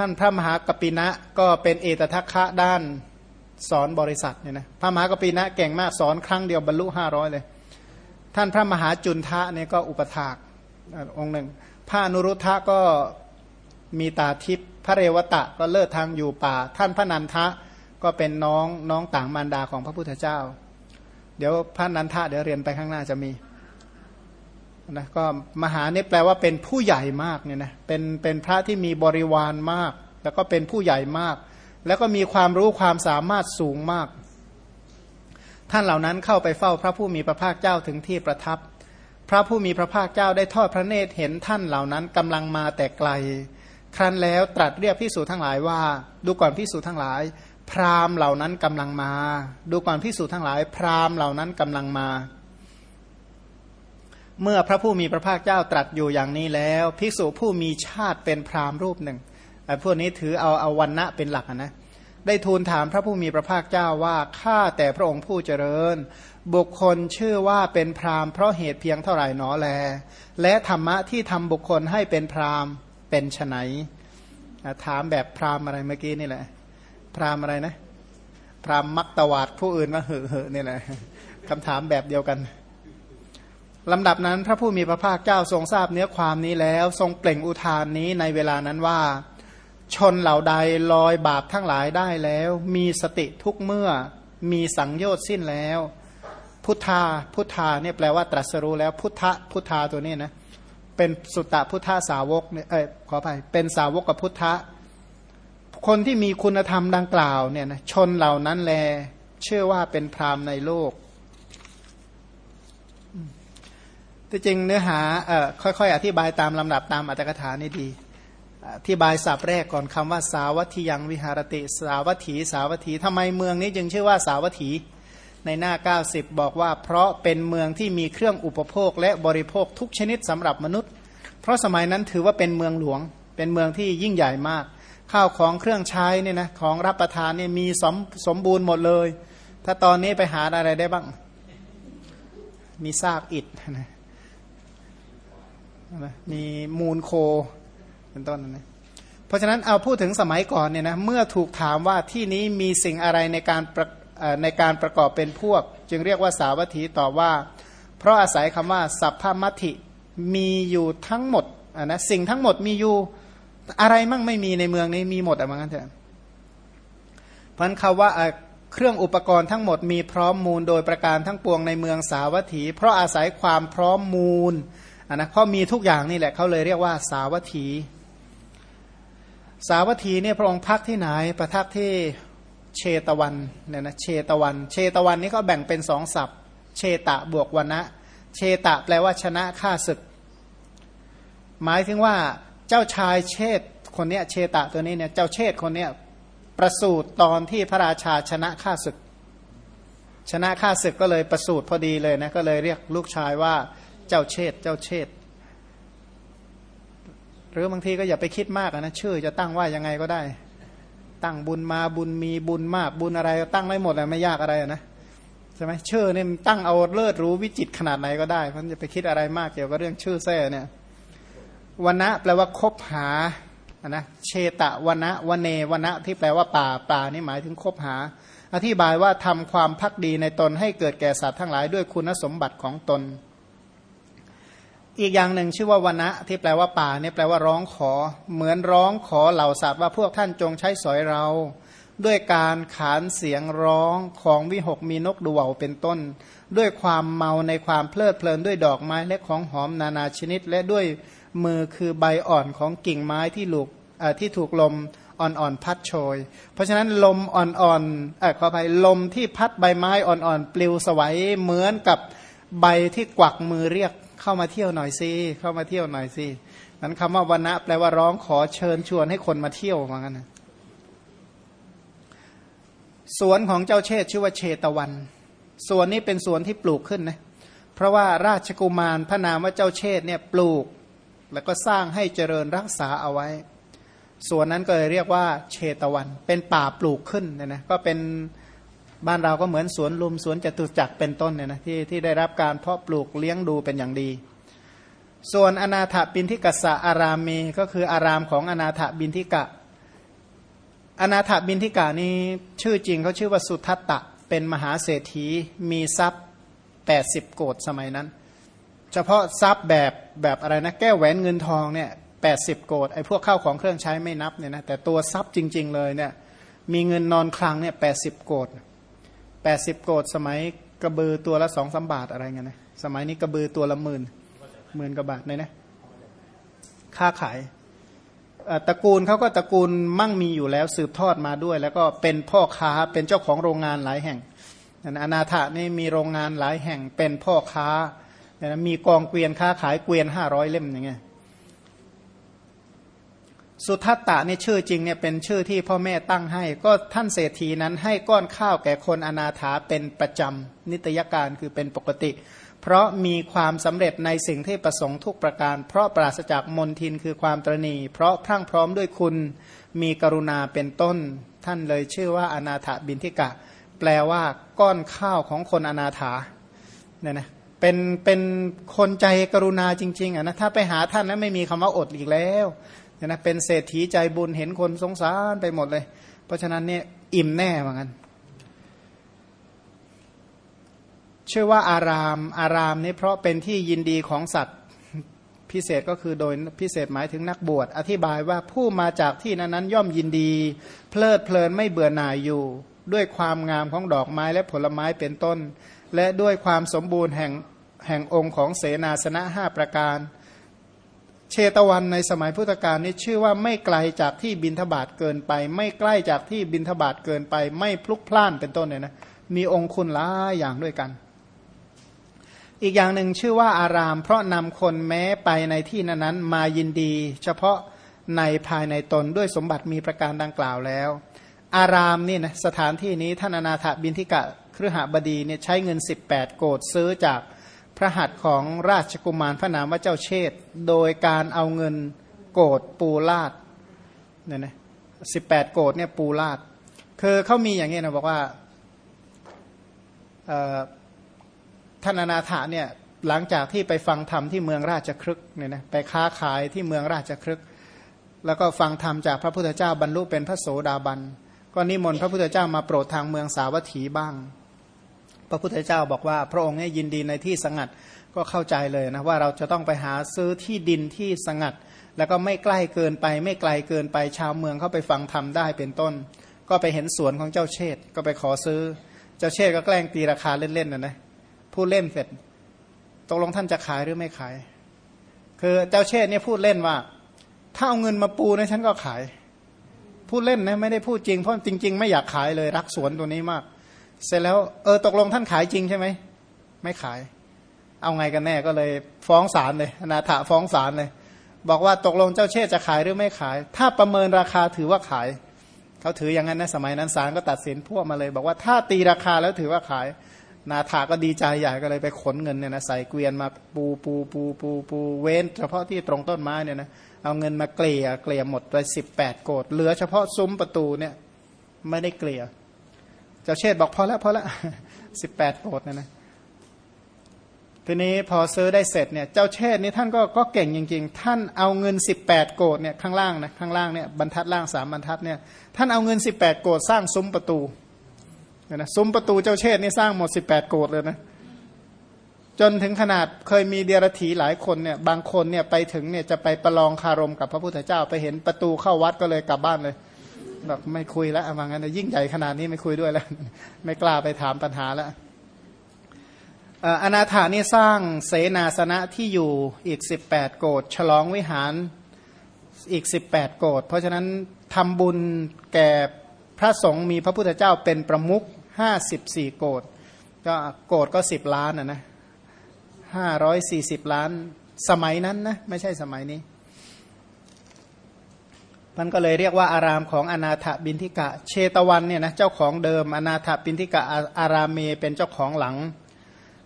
ท่านพระมหากปินะก็เป็นเอตทัคคะด้านสอนบริษัทเนี่ยนะพระมหากปินะเก่งมากสอนครั้งเดียวบรรลุห้าร้อยเลย ท่านพระมหาจุนทะเนี่ยก็อุปถากองค์หนึ่งพระนุรุทธะก็มีตาทิพย์พระเรวตะก็เลิศทางอยู่ป่า ท่านพระนันทะก็เป็นน้องน้องต่างมารดาของพระพุทธเจ้า เดี๋ยวพระนันทะเดี๋ยวเรียนไปข้างหน้าจะมี นะก็มหาเนี่ยแปลว่าเป็นผู้ใหญ่มากเนี่ยนะเป็นเป็นพระที่มีบริวารมาก แล้วก็เป็นผู้ใหญ่มาก แล้วก็มีความรู้ความสามารถสูงมาก ท่านเหล่านั้นเข้าไปเฝ้าพระผู้มีพระภาคเจ้าถึงที่ประทับ พระผู้มีพระภาคเจ้าได้ทอดพระเนตรเห็นท่านเหล่านั้นกำลังมาแต่ไกล ครั้นแล้วตรัสเรียกพิสูจทั้งหลายว่า ดูก่อนพิสูจทั้งหลาย พราหมณ์เหล่านั้นกำลังมา ดูก่อนพิสูจทั้งหลาย พราหมณ์เหล่านั้นกำลังมา เมื่อพระผู้มีพระภาคเจ้าตรัสอยู่อย่างนี้แล้ว ภิกษุผู้มีชาติเป็นพราหมณ์รูปหนึ่งแต่พวกนี้ถือเอาเอาวันณะเป็นหลักนะได้ทูลถามพระผู้มีพระภาคเจ้าว่าข้าแต่พระองค์ผู้เจริญ บุคคลชื่อว่าเป็นพราหมณ์เพราะเหตุเพียงเท่าไหร่หนอแล และธรรมะที่ทำบุคคลให้เป็นพราหมณ์เป็นไฉนถามแบบพราหมณ์อะไรเมื่อกี้นี่แหละ พราหมณ์อะไรนะ พราหมณ์มักตวาดผู้อื่นมาเหอะเหอะนี่แหละคำถามแบบเดียวกัน ลำดับนั้นพระผู้มีพระภาคเจ้าทรงทราบเนื้อความนี้แล้ว ทรงเปล่งอุทานนี้ในเวลานั้นว่า ชนเหล่าใดลอยบาปทั้งหลายได้แล้ว มีสติทุกเมื่อมีสังโยชน์สิ้นแล้ว พุทธาพุทธาเนี่ยแปลว่าตรัสรู้แล้วพุทธพุทธาตัวนี้นะเป็นสุตตะพุทธาสาวกเนี่ยเออขอไปเป็นสาวกกับพุทธะคนที่มีคุณธรรมดังกล่าวเนี่ยนะชนเหล่านั้นแลเชื่อว่าเป็นพรามในโลก ที่จริงเนื้อหาเอ่อค่อยๆ อธิบายตามลำดับตามอัตถกถานี่ดี อธิบายสับแรกก่อนคำว่าสาวัตถียังวิหารติ สาวัตถี สาวัตถีทำไมเมืองนี้จึงชื่อว่าสาวัตถีในหน้า 90 บอกว่า เพราะเป็นเมืองที่มีเครื่องอุปโภคและบริโภคทุกชนิดสำหรับมนุษย์ เพราะสมัยนั้นถือว่าเป็นเมืองหลวง เป็นเมืองที่ยิ่งใหญ่มาก ข้าวของเครื่องใช้เนี่ยนะของรับประทานเนี่ยมีสมสมบูรณ์หมดเลย ถ้าตอนนี้ไปหาอะไรได้บ้าง มีซากอิฐนะ มีมูลโคเป็นต้นนะเพราะฉะนั้นเอาพูดถึงสมัยก่อนเนี่ยนะเมื่อถูกถามว่าที่นี้มีสิ่งอะไรในการในการประกอบเป็นพวก จึงเรียกว่าสาวัตถีตอบว่า เพราะอาศัยคำว่า สัพพมัติมีอยู่ทั้งหมดนะสิ่งทั้งหมดมีอยู่อะไรมั่งไม่มีในเมืองนี้มีหมดอะมังั้นเถอะพันคำว่าเครื่องอุปกรณ์ทั้งหมดมีพร้อมมูลโดยประการทั้งปวงในเมืองสาวัตถี เพราะอาศัยความพร้อมมูล อันะเพราะมีทุกอย่างนี่แหละเขาเลยเรียกว่าสาวัตถี สาวัตถีเนี่ยพระองค์พักที่ไหนประทักที่เชตวันเนี่ยนะเชตวัน เชตวันนี้ก็แบ่งเป็นสองศัพท์ เชตะบวกวันนะเชตะแปลว่าชนะฆ่าศึก หมายถึงว่าเจ้าชายเชตคนเนี้ยเชตะตัวนี้เนี่ยเจ้าเชตคนเนี้ยประสูตรตอนที่พระราชาชนะฆ่าศึก ชนะฆ่าศึกก็เลยประสูตรพอดีเลยนะก็เลยเรียกลูกชายว่า เจ้าเชตเจ้าเชตหรือบางทีก็อย่าไปคิดมากนะชื่อจะตั้งว่ายังไงก็ได้ ตั้งบุญมาบุญมีบุญมากบุญอะไรก็ตั้งได้หมดเลยไม่ยากอะไรนะใช่ไหมชื่อเนี่ยตั้งเอาเลิศรู้วิจิตขนาดไหนก็ได้เพราะจะไปคิดอะไรมากเกี่ยวกับเรื่องชื่อแท้เนี่ยวันนะแปลว่าคบหานะเชตะวันนะวันเนวันนะที่แปลว่าป่าป่านี่หมายถึงคบหา อธิบายว่าทำความพักดีในตนให้เกิดแก่สัตว์ทั้งหลายด้วยคุณสมบัติของตน อีกอย่างหนึ่งชื่อว่าวนะที่แปลว่าป่าเนี่ยแปลว่าร้องขอ เหมือนร้องขอเหล่าสัตว์ว่าพวกท่านจงใช้สอยเรา ด้วยการขานเสียงร้องของวิหกมีนกดูวาเป็นต้น ด้วยความเมาในความเพลิดเพลินด้วยดอกไม้และของหอมนานาชนิด และด้วยมือคือใบอ่อนของกิ่งไม้ที่ลูกที่ถูกลมอ่อนๆพัดโชย เพราะฉะนั้นลมอ่อนๆเออขออภัยลมที่พัดใบไม้อ่อนๆปลิวสวัยเหมือนกับใบที่กวักมือเรียก เข้ามาเที่ยวหน่อยสิเข้ามาเที่ยวหน่อยสินั้นคำว่าวันนะแปลว่าร้องขอเชิญชวนให้คนมาเที่ยวเหมือนกันนะสวนของเจ้าเชษชื่อว่าเชตวัน สวนนี้เป็นสวนที่ปลูกขึ้นนะเพราะว่าราชกุมารพระนามว่าเจ้าเชษเนี่ยปลูก แล้วก็สร้างให้เจริญรักษาเอาไว้สวนนั้นก็เลยเรียกว่าเชตวัน เป็นป่าปลูกขึ้นเนี่ยนะก็เป็น บ้านเราก็เหมือนสวนลุมสวนจตุจักรเป็นต้นเนี่ยนะที่ที่ได้รับการเพาะปลูกเลี้ยงดูเป็นอย่างดี ส่วนอนาถบินทิกัสสะอารามมีก็คืออารามของอนาถบินทิกะ อนาถบินทิกะนี้ชื่อจริงเขาชื่อว่าสุทัตตะ เป็นมหาเศรษฐีมีทรัพย์ 80 โกดสมัยนั้น เฉพาะทรัพย์แบบแบบอะไรนะแก้วแหวนเงินทองเนี่ยแปดสิบโกดไอ้พวกข้าวของเครื่องใช้ไม่นับเนี่ยนะแต่ตัวทรัพย์จริง ๆ เลยเนี่ยมีเงินนอนคลังเนี่ยแปดสิบโกด แปดสิบโกดสมัยกระบือตัวละสองสามบาทอะไรเงี้ยนะสมัยนี้กระบือตัวละหมื่นหมื่นกว่าบาทเลยนะค่าขายตระกูลเขาก็ตระกูลมั่งมีอยู่แล้วสืบทอดมาด้วย แล้วก็เป็นพ่อค้าเป็นเจ้าของโรงงานหลายแห่งอนาถานี่มีโรงงานหลายแห่งเป็นพ่อค้ามีกองเกวียนค้าขายเกวียนห้าร้อยเล่มอย่างเงี้ย สุทัตตะนี่ชื่อจริงเนี่ยเป็นชื่อที่พ่อแม่ตั้งให้ ก็ท่านเศรษฐีนั้นให้ก้อนข้าวแก่คนอนาถาเป็นประจำ นิตยการคือเป็นปกติ เพราะมีความสำเร็จในสิ่งที่ประสงค์ทุกประการ เพราะปราศจากมนทินคือความตรณี เพราะพรั่งพร้อมด้วยคุณมีกรุณาเป็นต้น ท่านเลยชื่อว่าอนาถบินทิกะ แปลว่าก้อนข้าวของคนอนาถาเนี่ยนะเป็นเป็นคนใจกรุณาจริงๆอะนะถ้าไปหาท่านนั้นไม่มีคำว่าอดอีกแล้ว เนี่ยนะเป็นเศรษฐีใจบุญเห็นคนสงสารไปหมดเลย เพราะฉะนั้นเนี่ยอิ่มแน่เหมือนกันชื่อว่าอารามอารามนี่เพราะเป็นที่ยินดีของสัตว์พิเศษก็คือโดยพิเศษหมายถึงนักบวช อธิบายว่าผู้มาจากที่นั้นนั้นย่อมยินดี เพลิดเพลินไม่เบื่อหน่ายอยู่ ด้วยความงามของดอกไม้และผลไม้เป็นต้น และด้วยความสมบูรณ์แห่งแห่งองค์ของเสนาสนะห้าประการ เชตวันในสมัยพุทธกาลนี้ชื่อว่าไม่ไกลจากที่บินทบาทเกินไป ไม่ใกล้จากที่บินทบาทเกินไป ไม่พลุกพล่านเป็นต้นเนี่ยนะมีองคุณหลายอย่างด้วยกัน อีกอย่างหนึ่งชื่อว่าอาราม เพราะนำคนแม้ไปในที่นั้นมายินดี เฉพาะในภายในตนด้วยสมบัติมีประการดังกล่าวแล้ว อารามนี่นะสถานที่นี้ท่านอนาถบินทิกะครหบดีเนี่ยใช้เงิน 18 โกดซื้อจาก พระหัตถ์ของราชกุมารพระนามว่าเจ้าเชษโดยการเอาเงินโกดปูลาดเนี่ยนะสิบแปดโกดเนี่ยปูลาดคือเขามีอย่างนี้นะบอกว่าท่านอนาถาเนี่ยหลังจากที่ไปฟังธรรมที่เมืองราชครึกเนี่ยนะไปค้าขายที่เมืองราชครึก แล้วก็ฟังธรรมจากพระพุทธเจ้าบรรลุเป็นพระโสดาบัน ก็นิมนต์พระพุทธเจ้ามาโปรดทางเมืองสาวัตถีบ้าง พระพุทธเจ้าบอกว่าพระองค์เนี่ยยินดีในที่สงัดก็เข้าใจเลยนะว่าเราจะต้องไปหาซื้อที่ดินที่สงัด แล้วก็ไม่ใกล้เกินไป ไม่ไกลเกินไปชาวเมืองเข้าไปฟังธรรมได้เป็นต้น ก็ไปเห็นสวนของเจ้าเชษก็ไปขอซื้อ เจ้าเชษก็แกล้งตีราคาเล่นๆนะนะพูดเล่นเสร็จตกลงท่านจะขายหรือไม่ขาย คือเจ้าเชษเนี่ยพูดเล่นว่า ถ้าเอาเงินมาปูนะฉันก็ขาย พูดเล่นนะไม่ได้พูดจริงเพราะจริง ๆ ไม่อยากขายเลยรักสวนตัวนี้มาก เสร็จแล้วเออตกลงท่านขายจริงใช่ไหมไม่ขาย เอาไงกันแน่ก็เลยฟ้องศาลเลยนาถาฟ้องศาลเลย บอกว่าตกลงเจ้าเชษจะขายหรือไม่ขาย ถ้าประเมินราคาถือว่าขาย เขาถืออย่างนั้นนะสมัยนั้นศาลก็ตัดสินพวกมาเลย บอกว่าถ้าตีราคาแล้วถือว่าขาย นาถาก็ดีใจใหญ่ก็เลยไปขนเงินเนี่ยนะใส่เกวียนมาปูปูปูปูปูเว้น เฉพาะที่ตรงต้นไม้เนี่ยนะเอาเงินมาเกลี่ยเกลี่ยหมดไปสิบแปดโกดเหลือเฉพาะซุ้มประตูเนี่ยไม่ได้เกลี่ย จ้าเชษบอกพอแล้วพอแล้วสิบแปดโกดนี่ยนะทีนี้พอซื้อได้เสร็จเนี่ยเจ้าเชษนี่ท่านก็ก็เก่งจริง ๆ ท่านเอาเงินสิบแปดโกดเนี่ยข้างล่างนะข้างล่างเนี่ยบรรทัดล่างสามบรรทัดเนี่ยท่านเอาเงินสิบแปดโกดสร้างซุ้มประตูนะซุ้มประตูเจ้าเชษนี่สร้างหมดสิบแปดโกดเลยนะจนถึงขนาดเคยมีเดียรถีหลายคนเนี่ยบางคนเนี่ยไปถึงเนี่ยจะไปประลองคารมกับพระพุทธเจ้าไปเห็นประตูเข้าวัดก็เลยกลับบ้านเลย แบบไม่คุยแล้วว่างั้นยิ่งใหญ่ขนาดนี้ไม่คุยด้วยแล้ว ไม่กล้าไปถามปัญหาแล้วอนาถานี่สร้างเสนาสนะที่อยู่อีกสิบแปดโกดฉลองวิหารอีกสิบแปดโกดเพราะฉะนั้นทำบุญแก่พระสงฆ์มีพระพุทธเจ้าเป็นประมุขห้าสิบสี่โกดก็โกดก็สิบล้านนะนะห้าร้อยสี่สิบล้านสมัยนั้นนะ ไม่ใช่สมัยนี้ มันก็เลยเรียกว่าอารามของอนาถบินทิกะ เชตวันเนี่ยนะเจ้าของเดิม อนาถบินทิกะอารามเมเป็นเจ้าของหลัง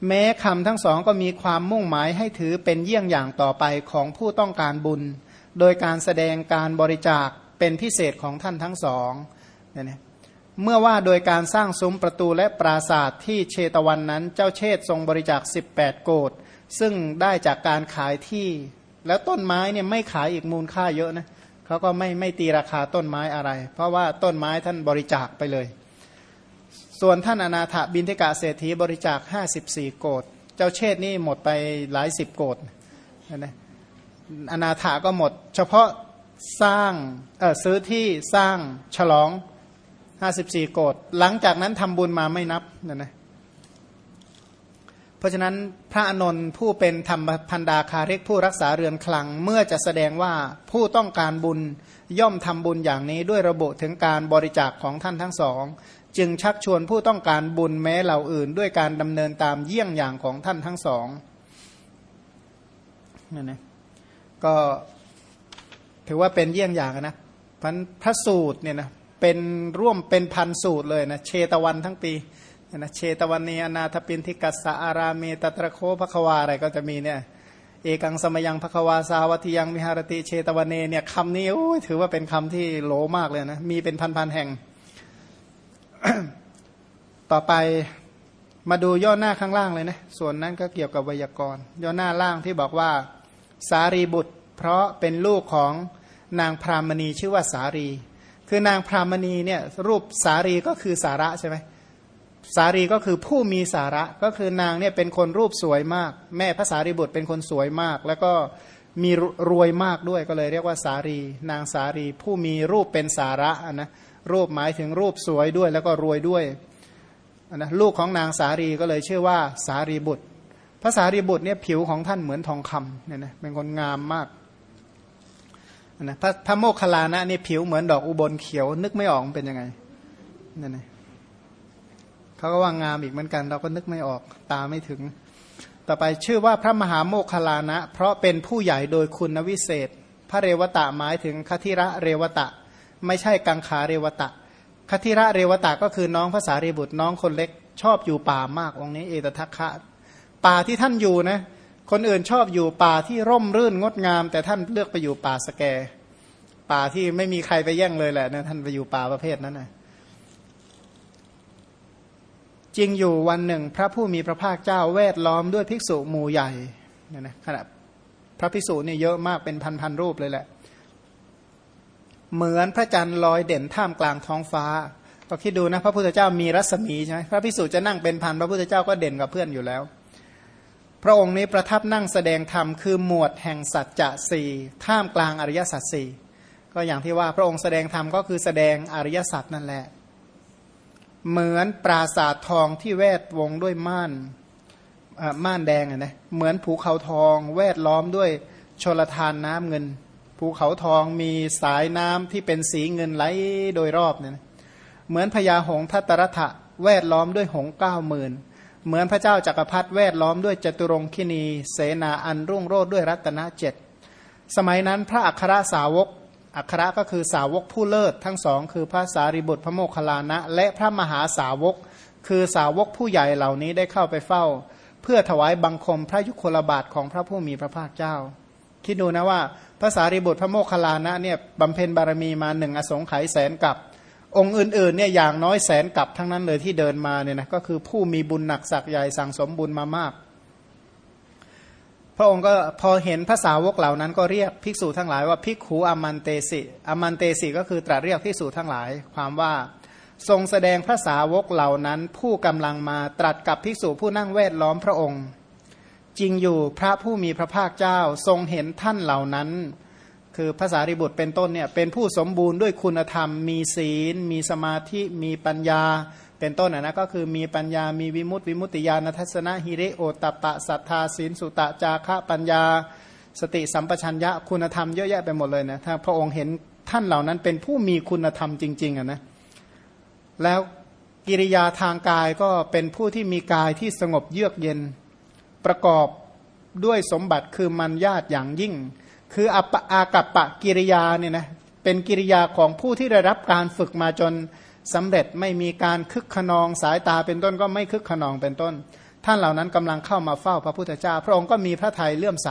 แม้คำทั้งสองก็มีความมุ่งหมายให้ถือเป็นเยี่ยงอย่างต่อไปของผู้ต้องการบุญ โดยการแสดงการบริจาคเป็นพิเศษของท่านทั้งสองเนี่ยนะเมื่อว่าโดยการสร้างซุ้มประตูและปราศาสตร์ที่เชตวันนั้นเจ้าเชษทรงบริจาค 18 โกดซึ่งได้จากการขายที่ แล้วต้นไม้เนี่ยไม่ขายอีกมูลค่าเยอะนะเขาก็ไม่ไม่ตีราคาต้นไม้อะไร เพราะว่าต้นไม้ท่านบริจาคไปเลย ส่วนท่านอนาถบินทิกาเศรษฐีบริจาค 54 โกดเจ้าเชษนี่หมดไปหลายสิบโกดนะอนาถาก็หมด เฉพาะสร้างเออซื้อที่สร้างฉลองห้าสิบสี่โกดหลังจากนั้นทำบุญมาไม่นับนะนะ เพราะฉะนั้นพระอนนท์ผู้เป็นธรรมพันดาคาเรกผู้รักษาเรือนคลัง เมื่อจะแสดงว่าผู้ต้องการบุญย่อมทำบุญอย่างนี้ด้วยระบุถึงการบริจาคของท่านทั้งสอง จึงชักชวนผู้ต้องการบุญแม้เหล่าอื่น ด้วยการดำเนินตามเยี่ยงอย่างของท่านทั้งสองนั่นนะก็ถือว่าเป็นเยี่ยงอย่างนะพันพระสูตรเนี่ยนะเป็นร่วมเป็นพันสูตรเลยนะเชตวันทั้งปี นะเชตวันนีอนาถปินทิกัสสะอารามีตตระโคภควาอะไรก็จะมีเนี่ยเอกังสมยังภควาสาวัติยังมิหารติเชตวันเนเนี่ยคำนี้โอ้ยถือว่าเป็นคำที่โหลมากเลยนะ มีเป็นพันๆแห่ง ต่อไปมาดูย่อหน้าข้างล่างเลยนะ ส่วนนั้นก็เกี่ยวกับไวยากรณ์ ย่อหน้าล่างที่บอกว่า สารีบุตร เพราะเป็นลูกของนางพรามณีชื่อว่าสารี คือนางพรามณีเนี่ยรูปสารีก็คือสาระใช่ไหม สารีก็คือผู้มีสาระก็คือนางเนี่ยเป็นคนรูปสวยมาก แม่พระสารีบุตรเป็นคนสวยมาก แล้วก็มีรวยมากด้วยก็เลยเรียกว่าสารี นางสารี ผู้มีรูปเป็นสาระนะรูปหมายถึงรูปสวยด้วย แล้วก็รวยด้วยนะลูกของนางสารีก็เลยชื่อว่าสารีบุตรพระสารีบุตรเนี่ยผิวของท่านเหมือนทองคำเนี่ยนะเป็นคนงามมากนะพระพระโมคคัลลานะนี่ผิวเหมือนดอกอุบลเขียวนึกไม่ออกเป็นยังไงนั่นเอง เขาก็ว่างามอีกเหมือนกัน เราก็นึกไม่ออกตาไม่ถึง ต่อไปชื่อว่าพระมหาโมคลานะ เพราะเป็นผู้ใหญ่โดยคุณวิเศษ พระเรวตะหมายถึงคทิระเรวตะ ไม่ใช่กังขาเรวตะคทิระเรวตะก็คือน้องภาษารีบุตรน้องคนเล็ก ชอบอยู่ป่ามากองนี้เอตทัคคะป่าที่ท่านอยู่นะ คนอื่นชอบอยู่ป่าที่ร่มรื่นงดงาม แต่ท่านเลือกไปอยู่ป่าสแก ป่าที่ไม่มีใครไปแย่งเลยแหละนะท่านไปอยู่ป่าประเภทนั้นนะ จริงอยู่วันหนึ่ง พระผู้มีพระภาคเจ้าแวดล้อมด้วยภิกษุหมู่ใหญ่เนี่ยนะขณะพระภิกษุเนี่ยเยอะมากเป็นพันๆรูปเลยแหละ เหมือนพระจันทร์ลอยเด่นท่ามกลางท้องฟ้าก็คิดดูนะพระพุทธเจ้ามีรัศมีใช่ไหมพระภิกษุจะนั่งเป็นพันพระพุทธเจ้าก็เด่นกับเพื่อนอยู่แล้ว พระองค์นี้ประทับนั่งแสดงธรรมคือหมวดแห่งสัจจะสี่ท่ามกลางอริยสัจสี่ก็อย่างที่ว่าพระองค์แสดงธรรมก็คือแสดงอริยสัจนั่นแหละ เหมือนปราสาททองที่แวดวงด้วยม่านม่านแดงนะเหมือนภูเขาทอง แวดล้อมด้วยชลทานน้ำเงิน ภูเขาทองมีสายน้ำที่เป็นสีเงินไหลโดยรอบเนี่ยเหมือนพญาหงทัตรถะแวดล้อมด้วยหงเก้าหมื่นเหมือนพระเจ้าจักรพรรดิแวดล้อมด้วยจตุรงคินี เสนาอันรุ่งโรจน์ด้วยรัตนเจ็ดสมัยนั้นพระอัครสาวก อัครก็คือสาวกผู้เลิศทั้งสองคือพระสารีบุตรพระโมคคัลลานะ และพระมหาสาวก คือสาวกผู้ใหญ่เหล่านี้ได้เข้าไปเฝ้า เพื่อถวายบังคมพระยุคลบาทของพระผู้มีพระภาคเจ้า คิดดูนะว่าพระสารีบุตรพระโมคคัลลานะเนี่ยบำเพ็ญบารมีมาหนึ่งอสงไขยแสนกับ องค์อื่นๆเนี่ยอย่างน้อยแสนกับทั้งนั้นเลยที่เดินมาเนี่ยนะก็คือผู้มีบุญหนักสักใหญ่สั่งสมบุญมามาก พระองค์ก็พอเห็นภาษาวกเหล่านั้นก็เรียกภิกษุทั้งหลายว่าภิกขูอมันเตสิอมันเตสิก็คือตรัสเรียกภิกษุทั้งหลาย ความว่าทรงแสดงภาษาวกเหล่านั้น ผู้กำลังมาตรัสกับภิกษุผู้นั่งแวดล้อมพระองค์ จริงอยู่พระผู้มีพระภาคเจ้าทรงเห็นท่านเหล่านั้น คือภาษาริบุตรเป็นต้นเนี่ยเป็นผู้สมบูรณ์ด้วยคุณธรรม มีศีล มีสมาธิ มีปัญญา เป็นต้นนะก็คือมีปัญญา มีวิมุตติวิมุตติญาณทัศนะฮิริโอตปะสัทธาศีลสุตะจาคะปัญญา สติสัมปชัญญะคุณธรรมเยอะแยะไปหมดเลยนะถ้าพระองค์เห็นท่านเหล่านั้นเป็นผู้มีคุณธรรมจริงๆอะนะแล้วกิริยาทางกายก็เป็นผู้ที่มีกายที่สงบเยือกเย็นประกอบด้วยสมบัติคือมันญาติอย่างยิ่ง คืออากัปปะกิริยาเนี่ยนะเป็นกิริยาของผู้ที่ได้รับการฝึกมาจน สำเร็จไม่มีการคึกขนองสายตาเป็นต้นก็ไม่คึกขนองเป็นต้น ท่านเหล่านั้นกำลังเข้ามาเฝ้าพระพุทธเจ้า พระองค์ก็มีพระทัยเลื่อมใส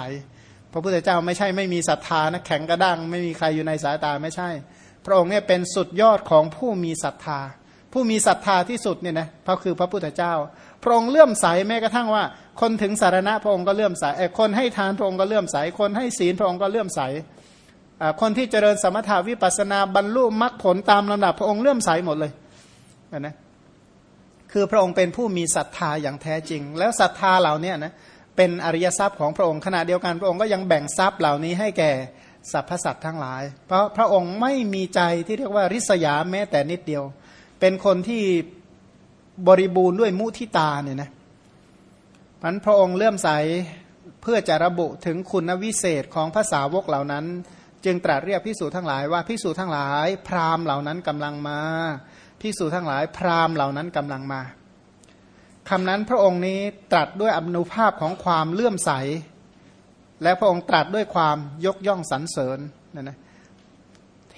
พระพุทธเจ้าไม่ใช่ไม่มีศรัทธานะแข็งกระด้างไม่มีใครอยู่ในสายตาไม่ใช่ พระองค์เนี่ยเป็นสุดยอดของผู้มีศรัทธา ผู้มีศรัทธาที่สุดเนี่ยนะพระคือพระพุทธเจ้า พระองค์เลื่อมใสแม้กระทั่งว่า คนถึงสารณะพระองค์ก็เลื่อมใสคนให้ทานพระองค์ก็เลื่อมใสคนให้ศีลพระองค์ก็เลื่อมใส คนที่เจริญสมถาวิปัสนาบรรลุมรรคผลตามลำดับพระองค์เลื่อมใสหมดเลยนะคือพระองค์เป็นผู้มีศรัทธาอย่างแท้จริง แล้วศรัทธาเหล่านี้นะเป็นอริยทรัพย์ของพระองค์ขณะเดียวกันพระองค์ก็ยังแบ่งทรัพย์เหล่านี้ให้แก่สรรพสัตว์ทั้งหลาย เพราะพระองค์ไม่มีใจที่เรียกว่าริษยาแม้แต่นิดเดียว เป็นคนที่บริบูรณ์ด้วยมุทิตาเนี่ยนะพันพระองค์เลื่อมใสเพื่อจะระบุถึงคุณวิเศษของภาษาวกเหล่านั้น จึงตรัสเรียกพิสูจทั้งหลายว่าพิสูจทั้งหลาย พราหมณ์เหล่านั้นกำลังมาพิสูจทั้งหลาย พราหมณ์เหล่านั้นกำลังมาคำนั้นพระองค์นี้ตรัสด้วยอนุภาพของความเลื่อมใส และพระองค์ตรัสด้วยความยกย่องสรรเสริญนะนะ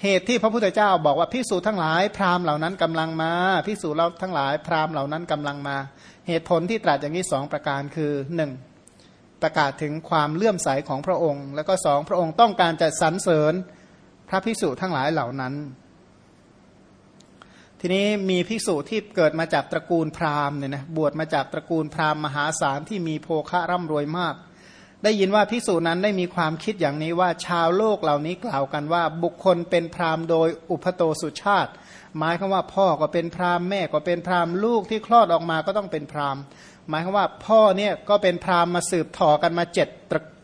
เหตุที่พระพุทธเจ้าบอกว่าพิสูจทั้งหลาย พราหมณ์เหล่านั้นกำลังมาพิสูจเราทั้งหลาย พราหมณ์เหล่านั้นกำลังมา เหตุผลที่ตรัสอย่างนี้สองประการคือหนึ่ง ประกาศถึงความเลื่อมใสของพระองค์ แล้วก็สองพระองค์ต้องการจะสรรเสริญพระพิสุทั้งหลายเหล่านั้น ทีนี้มีภิกษุที่เกิดมาจากตระกูลพราหมณ์เนี่ยนะบวชมาจากตระกูลพราหมณ์มหาศาลที่มีโภคะร่ำรวยมาก ได้ยินว่าภิกษุนั้นได้มีความคิดอย่างนี้ว่าชาวโลกเหล่านี้กล่าวกันว่า บุคคลเป็นพราหมณ์โดยอุปโตสุชาติหมายคือว่าพ่อก็เป็นพราหมณ์แม่ก็เป็นพราหมณ์ลูกที่คลอดออกมาก็ต้องเป็นพราหมณ์ หมายคือว่าพ่อเนี่ยก็เป็นพราหมณ์มาสืบต่อกันมาเจ็ด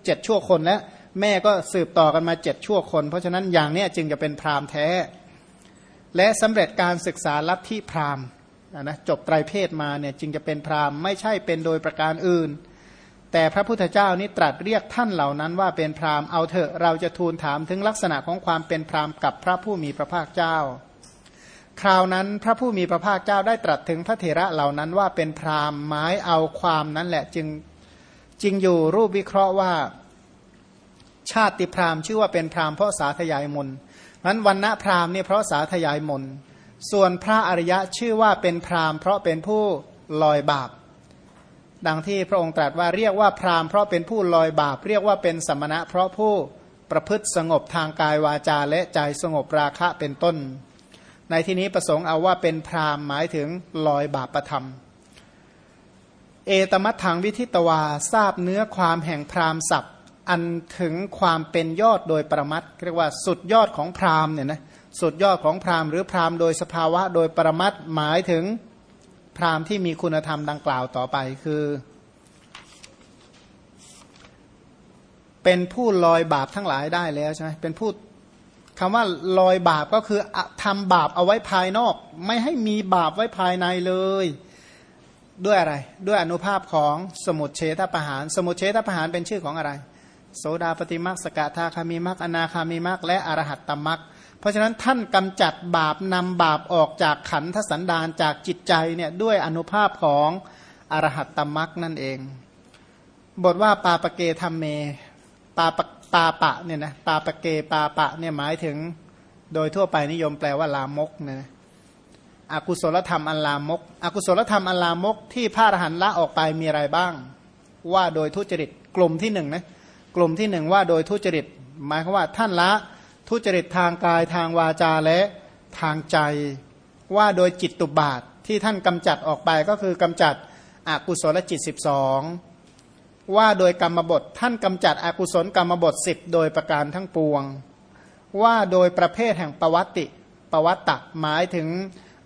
เจ็ดชั่วคนแล้วแม่ก็สืบต่อกันมาเจ็ดชั่วคน เพราะฉะนั้นอย่างนี้จึงจะเป็นพราหมณ์แท้ และสำเร็จการศึกษาลัทธิพราหมณ์นะจบไตรเพศมาเนี่ยจึงจะเป็นพราหมณ์ไม่ใช่เป็นโดยประการอื่น แต่พระพุทธเจ้านี้ตรัสเรียกท่านเหล่านั้นว่าเป็นพราหมณ์เอาเถอะเราจะทูลถามถึงลักษณะของความเป็นพราหมณ์กับพระผู้มีพระภาคเจ้า คราวนั้นพระผู้มีพระภาคเจ้าได้ตรัสถึงพระเถระเหล่านั้นว่าเป็นพราหมณ์หมายเอาความนั้นแหละจึงจริงอยู่รูปวิเคราะห์ว่า ชาติพราหมณ์ชื่อว่าเป็นพราหมณ์เพราะสาธยายมนนั้นวันณะพราหมณ์เนี่ยเพราะสาธยายมนส่วนพระอริยะชื่อว่าเป็นพราหมณ์เพราะเป็นผู้ลอยบาป ดังที่พระองค์ตรัสว่าเรียกว่าพราหมณ์เพราะเป็นผู้ลอยบาป เรียกว่าเป็นสมณะเพราะผู้ประพฤติสงบทางกายวาจาและใจสงบราคะเป็นต้น ในที่นี้ประสงค์เอาว่าเป็นพรามหมายถึงลอยบาปประธรรม เอตมัตถังวิทิตวาทราบเนื้อความแห่งพรามศัพท์อันถึงความเป็นยอดโดยประมัดเรียกว่าสุดยอดของพรามเนี่ยนะสุดยอดของพรามหรือพรามโดยสภาวะโดยประมัดหมายถึงพรามที่มีคุณธรรมดังกล่าวต่อไปคือ เป็นผู้ลอยบาปทั้งหลายได้แล้วใช่ไหมเป็นผู้ คำว่าลอยบาปก็คือทำบาปเอาไว้ภายนอก ไม่ให้มีบาปไว้ภายในเลย ด้วยอะไร ด้วยอนุภาพของสมุทเฉทประหาร สมุทเฉทประหารเป็นชื่อของอะไร โสดาปฏิมักสกทาคามีมักอนาคามีมักและอรหัตตมักเพราะฉะนั้นท่านกำจัดบาปนำบาปออกจากขันธสันดานจากจิตใจเนี่ยด้วยอนุภาพของอรหัตตมักนั่นเอง บทว่าปาปเกธรรมเมปาป ปาปะเนี่ยนะปาปะเกปาปะเนี่ยหมายถึงโดยทั่วไปนิยมแปลว่าลามกนะอกุศลธรรมอันลามก อกุศลธรรมอันลามกที่พระอรหันต์ละออกไปมีอะไรบ้าง ว่าโดยทุจริตกลุ่มที่หนึ่งนะกลุ่มที่หนึ่งว่าโดยทุจริต หมายความว่าท่านละทุจริตทางกายทางวาจาและทางใจ ว่าโดยจิตตุบาทที่ท่านกำจัดออกไปก็คือกำจัดอกุศลจิต 12 ว่าโดยกรรมบทท่านกำจัดอกุศลกรรมบทสิบโดยประการทั้งปวง ว่าโดยประเภทแห่งปวัติปวัตตะหมายถึง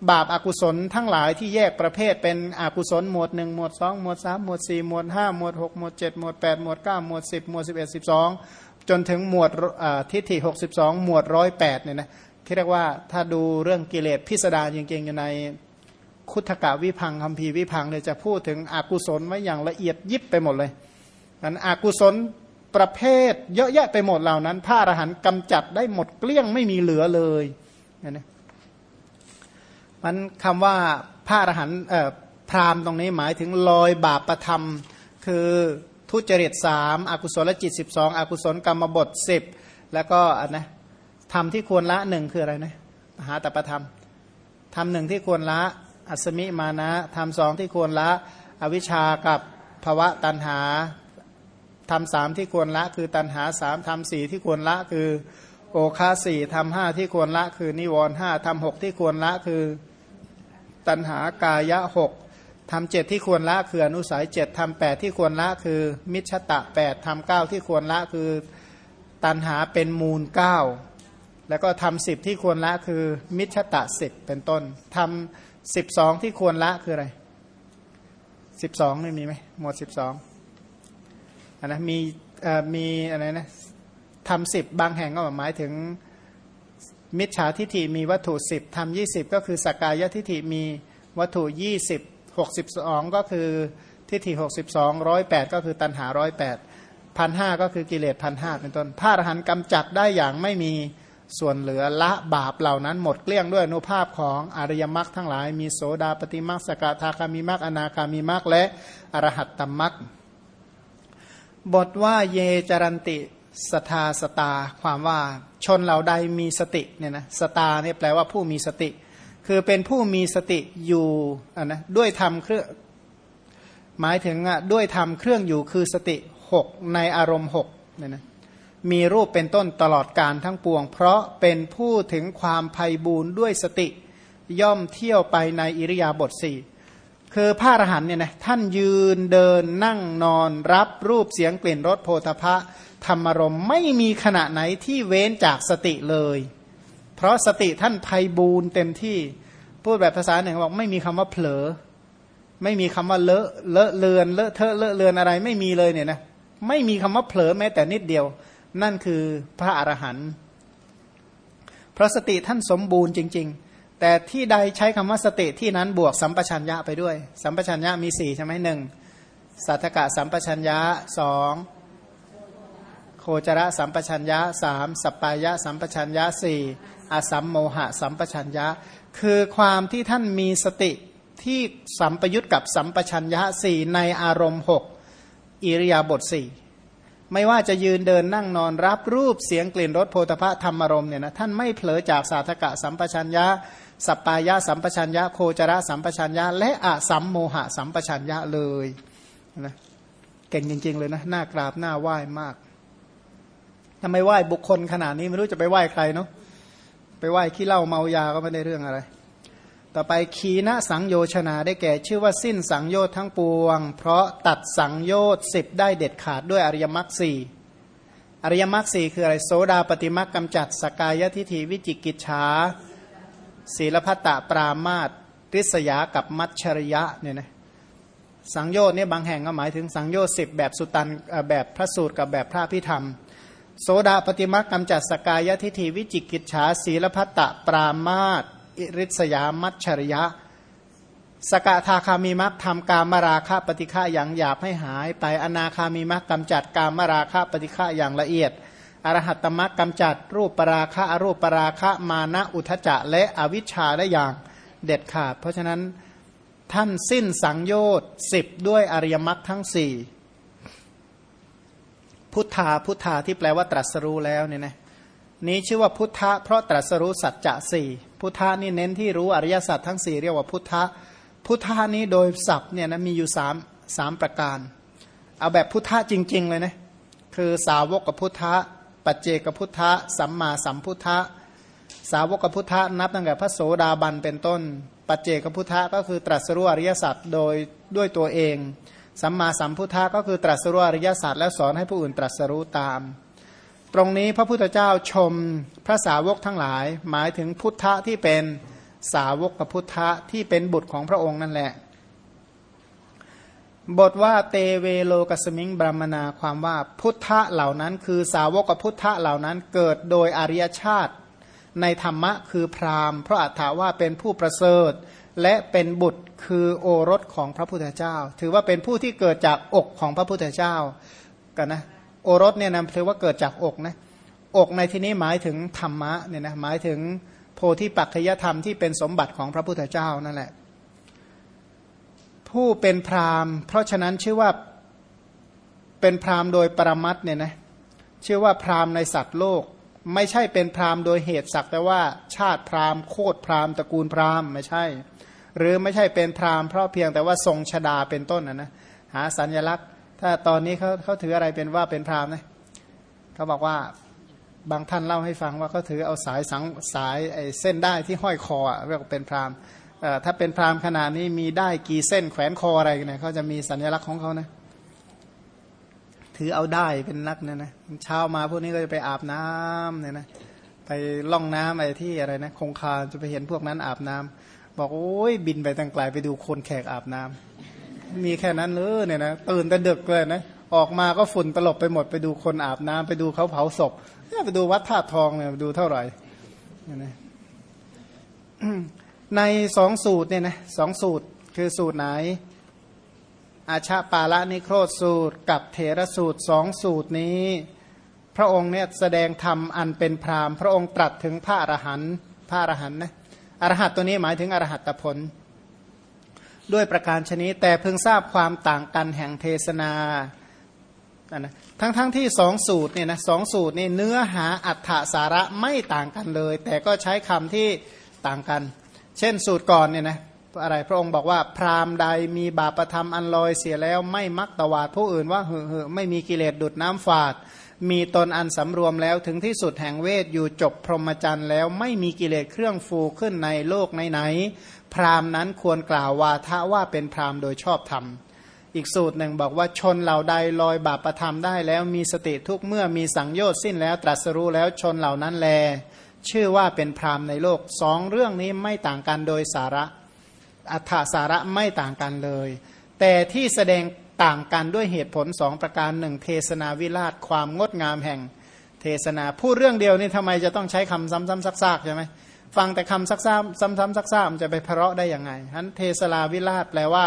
บาปอากุศลทั้งหลายที่แยกประเภทเป็นอกุศลหมวดหนึ่งหมวดสองหมวดสามหมวดสี่หมวดห้าหมวดหกหมวดเจ็ดหมวดแปดหมวดเก้าหมวดสิบหมวดสิบเอ็ดสิบสองจนถึงหมวดทิฏฐิหกสิบสองหมวดร้อยแปดเนี่ยนะที่เรียกว่าถ้าดูเรื่องกิเลสพิสดารจริงๆอยู่ในคุถกะวิพังคัมภีร์วิพังเนี่ยจะพูดถึงอกุศลไว้อย่างละเอียดยิบไปหมดเลย นั้นอกุศลประเภทเยอะแยะไปหมดเหล่านั้น พระอรหันต์กำจัดได้หมดเกลี้ยงไม่มีเหลือเลยนะมันคำว่าพระอรหันต์พรามตรงนี้หมายถึงลอยบาปประธรรม คือทุจริตสามอากุศลจิตสิบสองอากุศลกรรมบทสิบแล้วก็อันนะทำที่ควรละหนึ่งคืออะไรนะมหาตประธรรมทำหนึ่งที่ควรละอัศมิมานะทำสองที่ควรละอวิชากับภวะตันหา ทำสามที่ควรละคือตันหาสามทำสี่ที่ควรละคือ โอคาสี่ทำห้าที่ควรละ คือนิวรห้าทำหกที่ควรละคือตันหากายะหกทำเจ็ดที่ควรละคืออนุสัยเจ็ดทำแปดที่ควรละคือ มิชตะแปดทำเก้าที่ควรละคือ ตันหาเป็นมูลเก้าแล้วก็ทำสิบที่ควรละคือ มิชตะสิบเป็นต้นทำสิบสองที่ควรละคืออะไรสิบสองไม่มีไหมหมดสิบสอง นนะมีมีอะไรนะทำสิบบางแห่งก็หมายถึงมิจฉาทิฏฐิมีวัตถุสิบทำยี่สิบก็คือสกายทิฏฐิมีวัตถุยี่สิบหกสิบสองก็คือทิฏฐิหกสิบสองร้อยแปดก็คือตันหาร้อยแปดพันห้าก็คือกิเลสพันห้าเป็นต้นพระอรหันต์กำจัดได้อย่างไม่มีส่วนเหลือละบาปเหล่านั้นหมดเกลี้ยงด้วยอนุภาพของอริยมรรคทั้งหลาย มีโสดาปฏิมรรคสกทาคามีมรรคอนาคามีมรรคและอรหัตตมรรค บทว่าเยจรันติสทาสตา ความว่าชนเหล่าใดมีสติเนี่ยนะสตาเนี่ยแปลว่าผู้มีสติ คือเป็นผู้มีสติอยู่นะด้วยทำเครื่องหมายถึงอะด้วยทำเครื่องอยู่คือสติหกในอารมณ์หกเนี่ยนะมีรูปเป็นต้นตลอดการทั้งปวง เพราะเป็นผู้ถึงความภัยบูนด้วยสติ ย่อมเที่ยวไปในอิริยาบถสี่ คือพระอรหันเนี่ยนะท่านยืนเดินนั่งนอนรับรูปเสียงกลิ่นรสโพธพะธรรมรมไม่มีขณะไหนที่เว้นจากสติเลย เพราะสติท่านภัยบูนเต็มที่พูดแบบภาษาหนึ่งบอกไม่มีคำว่าเผลอ ไม่มีคำว่าเลอะเลอะเลือนเลอะเทอะเลอะเลือนอะไรไม่มีเลยเนี่ยนะไม่มีคำว่าเผลอแม้แต่นิดเดียว นั่นคือพระอรหันต์เพราะสติท่านสมบูรณ์จริง ๆ แต่ที่ใดใช้คำว่าสติที่นั้นบวกสัมปชัญญะไปด้วย สัมปชัญญะมีสี่ใช่ไหมหนึ่งสัทธกะสัมปชัญญะสองโคจระสัมปชัญญะสามสปายะสัมปชัญญะสี่อสัมโมหะ สัมปชัญญะ คือความที่ท่านมีสติที่สัมปยุตกับสัมปชัญญะสี่ในอารมณ์หกอิริยาบถสี่ไม่ว่าจะยืนเดินนั่งนอนรับรูปเสียงกลิ่นรสโพธพะธรรมารมเนี่ยนะท่านไม่เผลอจากสาธกะสัมปชัญญะ สัปายะสัมปชัญญะโคจระสัมปชัญญะและอะสัมโมหะสัมปชัญญะเลยนะเก่งจริง ๆ เลยนะหน้ากราบหน้าไหว้มากทำไมไหว้บุคคลขนาดนี้ไม่รู้จะไปไหว้ใครเนาะไปไหว้ขี้เหล้าเมายาก็ไม่ได้เรื่องอะไร ต่อไปขีณสังโยชนาได้แก่ชื่อว่าสิ้นสังโยชน์ทั้งปวง เพราะตัดสังโยชน์สิบได้เด็ดขาดด้วยอริยมรรคสี่อริยมรรคสี่คืออะไรโสดาปฏิมรรคกำจัดสกายทิฏฐิวิจิกิจฉา ศีลพัตตปรามาตริษยากับมัชชริยะเนี่ยนะสังโยชน์เนี่ยบางแห่งก็หมายถึงสังโยชน์สิบแบบสุตันแบบพระสูตรกับแบบพระพิธรรม โสดาปฏิมรรคกำจัดสกายทิฏฐิวิจิกิจฉาศีลพัตตปรามาตอิริษยามัชชริยะ สกทาคามีมักทำการมราคะปฏิฆาอย่างหยาบให้หาย ไปอนาคามีมักกำจัดการมราคะปฏิฆาอย่างละเอียด อรหัตตมักกำจัดรูปปราคะอรูปปราคะมานะอุทจจะและอวิชชาได้อย่างเด็ดขาด เพราะฉะนั้นท่านสิ้นสังโยชน์สิบด้วยอริยมรรคทั้งสี่พุทธาพุทธาที่แปลว่าตรัสรู้แล้วเนี่ยนะนี้ชื่อว่าพุทธะเพราะตรัสรู้สัจจะสี่พุทธะนี่เน้นที่รู้อริยสัจทั้งสี่เรียกว่าพุทธะพุทธานี้โดยศัพท์เนี่ยนะมีอยู่สามสามประการ เอาแบบพุทธะจริง ๆ เลยนะคือสาวกกับพุทธะ ปัจเจกพุทธะสัมมาสัมพุทธะสาวกพุทธะนับตั้งแต่พระโสดาบันเป็นต้น ปัจเจกพุทธะก็คือตรัสรู้อริยสัจโดยด้วยตัวเอง สัมมาสัมพุทธะก็คือตรัสรู้อริยสัจแล้วสอนให้ผู้อื่นตรัสรู้ตาม ตรงนี้พระพุทธเจ้าชมพระสาวกทั้งหลาย หมายถึงพุทธะที่เป็นสาวกพุทธะที่เป็นบุตรของพระองค์นั่นแหละ บทว่าเตเวโลกสมิงบรมนาความว่าพุทธะเหล่านั้น คือสาวกพุทธะเหล่านั้นเกิดโดยอริยชาติ ในธรรมะคือพราหมณ์ เพราะอัตถาว่าเป็นผู้ประเสริฐ และเป็นบุตรคือโอรสของพระพุทธเจ้า ถือว่าเป็นผู้ที่เกิดจากอกของพระพุทธเจ้ากันนะโอรสเนี่ยนะถือว่าเกิดจากอกนะอกในที่นี้หมายถึงธรรมะเนี่ยนะหมายถึงโพธิปัจจยธรรมที่เป็นสมบัติของพระพุทธเจ้านั่นแหละ ผู้เป็นพราหมณ์ เพราะฉะนั้นชื่อว่าเป็นพราหมณ์โดยปรมัตเนี่ยนะชื่อว่าพราหมณ์ในสัตว์โลก ไม่ใช่เป็นพราหมณ์โดยเหตุสักแต่ว่า ชาติพราหมณ์โคตรพราหมณ์ตระกูลพราหมณ์ไม่ใช่ หรือไม่ใช่เป็นพราหมณ์เพราะเพียงแต่ว่าทรงชดาเป็นต้นนะนะหาสัญลักษณ์ ถ้าตอนนี้เขาเขาถืออะไรเป็นว่าเป็นพราหมณ์นะเขาบอกว่าบางท่านเล่าให้ฟังว่าเขาถือเอาสายสังสายไอ้เส้นได้ที่ห้อยคอเรียกว่าเป็นพราหมณ์ ถ้าเป็นพราหมณ์ขนาดนี้มีได้กี่เส้นแขวนคออะไรเนี่ยเขาจะมีสัญลักษณ์ของเขานะถือเอาได้เป็นนักเนี่ยนะเช้ามาพวกนี้ก็จะไปอาบน้ำเนี่ยนะไปล่องน้ำอะไรที่อะไรนะคงคาจะไปเห็นพวกนั้นอาบน้ำบอกโอ้ยบินไปตั้งไกลไปดูคนแขกอาบน้ำมีแค่นั้นเลยเนี่ยนะตื่นแต่ดึกเลยนะออกมาก็ฝุ่นตลบไปหมดไปดูคนอาบน้ำไปดูเขาเผาศพไปดูวัดท่าทองเนี่ยดูเท่าไหร่เนี่ยนะ ในสองสูตรเนี่ยนะสองสูตรคือสูตรไหน อาชาปาละนิโครธสูตร กับเถรสูตรสองสูตรนี้ พระองค์เนี่ยแสดงธรรมอันเป็นพรามพระองค์ตรัสถึงพระอรหันต์พระอรหันต์นะอรหัตตัวนี้หมายถึงอรหัตผล ด้วยประการชนิดแต่เพิ่งทราบความต่างกันแห่งเทศนานะทั้งๆทที่สองสูตรเนี่ยนะสองสูตรนี่เนื้อหาอัฏฐสาระไม่ต่างกันเลย แต่ก็ใช้คำที่ต่างกัน เช่นสูตรก่อนเนี่ยนะอะไรพระองค์บอกว่าพราหมณ์ใดมีบาปธรรมอันลอยเสียแล้วไม่มักตวาดผู้อื่นว่าเหอเหอไม่มีกิเลสดุดน้ำฝาด มีตนอันสำรวมแล้วถึงที่สุดแห่งเวทอยู่จบพรหมจรรย์แล้วไม่มีกิเลสเครื่องฟูขึ้นในโลกไหนๆพราหมณ์นั้นควรกล่าววาทะว่าเป็นพราหมณ์โดยชอบธรรมอีกสูตรหนึ่งบอกว่าชนเหล่าใดลอยบาปธรรมได้แล้วมีสติทุกเมื่อมีสังโยชน์สิ้นแล้วตรัสรู้แล้วชนเหล่านั้นแล ชื่อว่าเป็นพรามในโลกสองเรื่องนี้ไม่ต่างกันโดยสาระอัฏฐสาระไม่ต่างกันเลย แต่ที่แสดงต่างกันด้วยเหตุผลสองประการหนึ่งเทศนาวิราชความงดงามแห่งเทศนาพูดเรื่องเดียวนี่ทำไมจะต้องใช้คำซ้ำๆซักๆใช่ไหมฟังแต่คำซักๆซ้ำๆซักๆมันจะไปเพาะได้ยังไงฉะนั้นเทศนาวิราชแปลว่า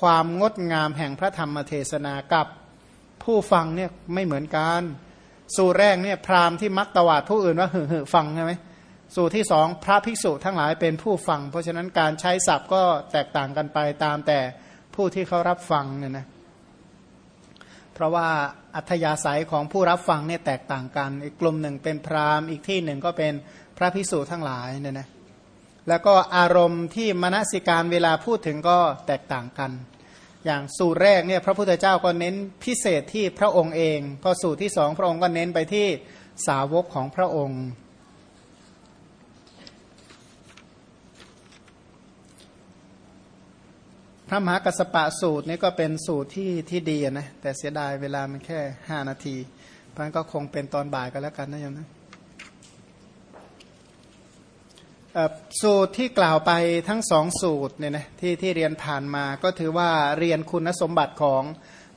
ความงดงามแห่งพระธรรมเทศนากับผู้ฟังเนี่ยไม่เหมือนกัน สูตรแรกเนี่ยพราหมณ์ที่มักตวาดผู้อื่นว่าหึ่หึฟังใช่ไหมสูตรที่สองพระภิกษุทั้งหลายเป็นผู้ฟัง เพราะฉะนั้นการใช้ศัพท์ก็แตกต่างกันไปตามแต่ผู้ที่เขารับฟังเนี่ยนะเพราะว่าอัธยาศัยของผู้รับฟังเนี่ยแตกต่างกันอีกกลุ่มหนึ่งเป็นพราหมณ์อีกที่หนึ่งก็เป็นพระภิกษุทั้งหลายเนี่ยนะแล้วก็อารมณ์ที่มนสิการเวลาพูดถึงก็แตกต่างกัน อย่างสูตรแรกเนี่ยพระพุทธเจ้าก็เน้นพิเศษที่พระองค์เอง พอสูตรที่สองพระองค์ก็เน้นไปที่สาวกของพระองค์ พระมหากัสปะสูตรนี่ก็เป็นสูตรที่ที่ดีนะแต่เสียดายเวลามันแค่ห้านาทีเพราะนั้นก็คงเป็นตอนบ่ายก็แล้วกันนะโยมนะ สูตรที่กล่าวไปทั้งสองสูตรเนี่ยนะที่ที่เรียนผ่านมาก็ถือว่าเรียนคุณสมบัติของ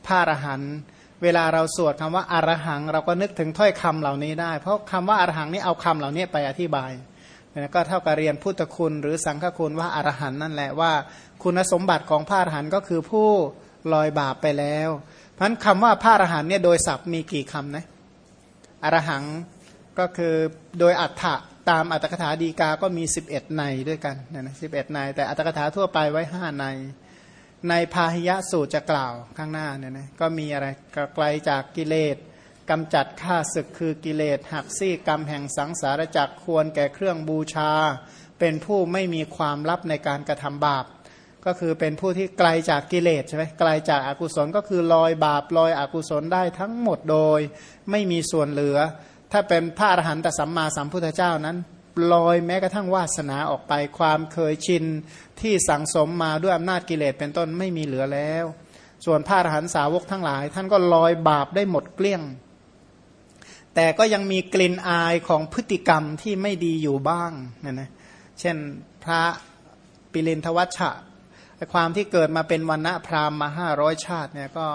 พระอรหันต์เวลาเราสวดคำว่าอารหัง เราก็นึกถึงถ้อยคำเหล่านี้ได้ เพราะคำว่าอารหังนี่เอาคำเหล่านี้ไปอธิบายนะก็เท่ากับเรียนพุทธคุณหรือสังฆคุณว่าอารหันนั่นแหละว่า คุณสมบัติของพระอรหันต์ก็คือผู้ลอยบาปไปแล้วเพราะคำว่าพระอรหันต์เนี่ยโดยศัพท์มีกี่คำนะอรหังก็คือโดยอัฏฐะ ตามอัตถกถาดีกาก็มี 11 ในด้วยกันนะสิบเอในแต่อัตถกถาทั่วไปไว้ 5 ใน ในพาหิยะสูตรจะกล่าวข้างหน้าเนี่ยนะก็มีอะไรไกลจากกิเลสกำจัดข้าศึกคือกิเลสหักซี่กรรมแห่งสังสารจักควรแก่เครื่องบูชา เป็นผู้ไม่มีความลับในการกระทำบาป ก็คือเป็นผู้ที่ไกลจากกิเลสใช่ไหมไกลจากอากุศลก็คือลอยบาปลอยอกุศลได้ทั้งหมดโดย ไม่มีส่วนเหลือ ถ้าเป็นพระอรหันตสัมมาสัมพุทธเจ้านั้นลอยแม้กระทั่งวาสนาออกไปความเคยชินที่สังสมมาด้วยอำนาจกิเลสเป็นต้นไม่มีเหลือแล้ว ส่วนพระอรหันตสาวกทั้งหลาย ท่านก็ลอยบาปได้หมดเกลี้ยง แต่ก็ยังมีกลิ่นอายของพฤติกรรมที่ไม่ดีอยู่บ้างนะนะเช่นพระปิรินทวัชชะความที่เกิดมาเป็นวันณะพราหมณ์มาห้าร้อยชาติเนี่ยก็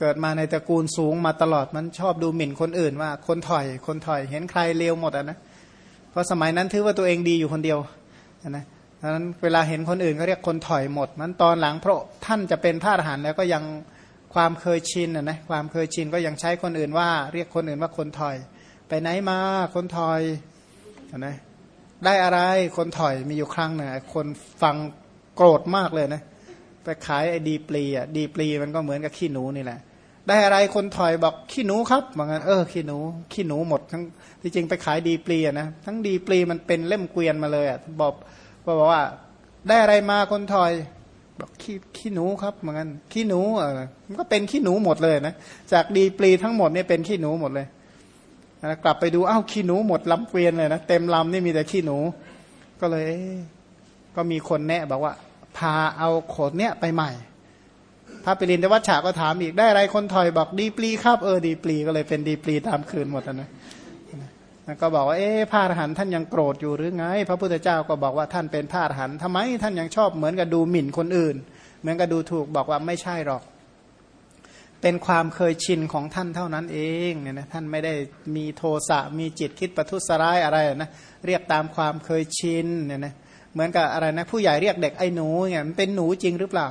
เกิดมาในตระกูลสูงมาตลอดมันชอบดูหมิ่นคนอื่นว่าคนถอยคนถอยเห็นใครเลวหมดอะนะเพราะสมัยนั้นถือว่าตัวเองดีอยู่คนเดียวนะดังนั้นเวลาเห็นคนอื่นก็เรียกคนถอยหมดมันตอนหลังพระท่านจะเป็นพระอรหันต์แล้วก็ยังความเคยชินอะนะความเคยชินก็ยังใช้คนอื่นว่า เรียกคนอื่นว่าคนถอย ไปไหนมาคนถอยนะได้อะไรคนถอยมีอยู่ครั้งหนึ่งคนฟังโกรธมากเลยนะ ไปขายไอ้ดีปลีอะดีปลีมันก็เหมือนกับขี้หนูนี่แหละ ได้อะไรคนถอยบอกขี้หนูครับบางงั้นเออขี้หนูขี้หนูหมดทั้งที่จริงไปขายดีปลีนะทั้งดีปลีมันเป็นเล่มเกวียนมาเลยอะบอกบอกว่า ได้อะไรมาคนถอยบอกขี้ขี้หนูครับเหมือนกันขี้หนูเออมันก็เป็นขี้หนูหมดเลยนะจากดีปลีทั้งหมดเนี่ยเป็นขี้หนูหมดเลยนะกลับไปดูอ้าวขี้หนูหมดลำเกวียนเลยนะเต็มลำนี่มีแต่ขี้หนู ก็เลย ก็มีคนแนะบอกว่า พาเอาโขดเนี้ยไปใหม่ พระปิรินทวัชชาก็ถามอีกได้อะไรคนถอยบอกดีปลีครับเออดีปลีก็เลยเป็นดีปลีตามคืนหมดนะนะก็บอกว่าเอ๊ะพระอรหันต์ท่านยังโกรธอยู่หรือไง พระพุทธเจ้าก็บอกว่าท่านเป็นพระอรหันต์ทำไมท่านยังชอบเหมือนกับดูหมิ่นคนอื่น เหมือนกับดูถูกบอกว่าไม่ใช่หรอก เป็นความเคยชินของท่านเท่านั้นเองเนี่ยนะท่านไม่ได้มีโทสะมีจิตคิดประทุษร้ายอะไรนะเรียกตามความเคยชินเนี่ยนะ เหมือนกับอะไรนะผู้ใหญ่เรียกเด็กไอ้หนูเนี่ยมันเป็นหนูจริงหรือเปล่า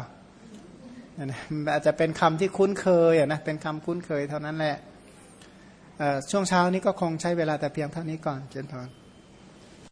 อาจจะเป็นคำที่คุ้นเคยนะเป็นคำคุ้นเคยเท่านั้นแหละช่วงเช้านี้ก็คงใช้เวลาแต่เพียงเท่านี้ก่อนเจนทอน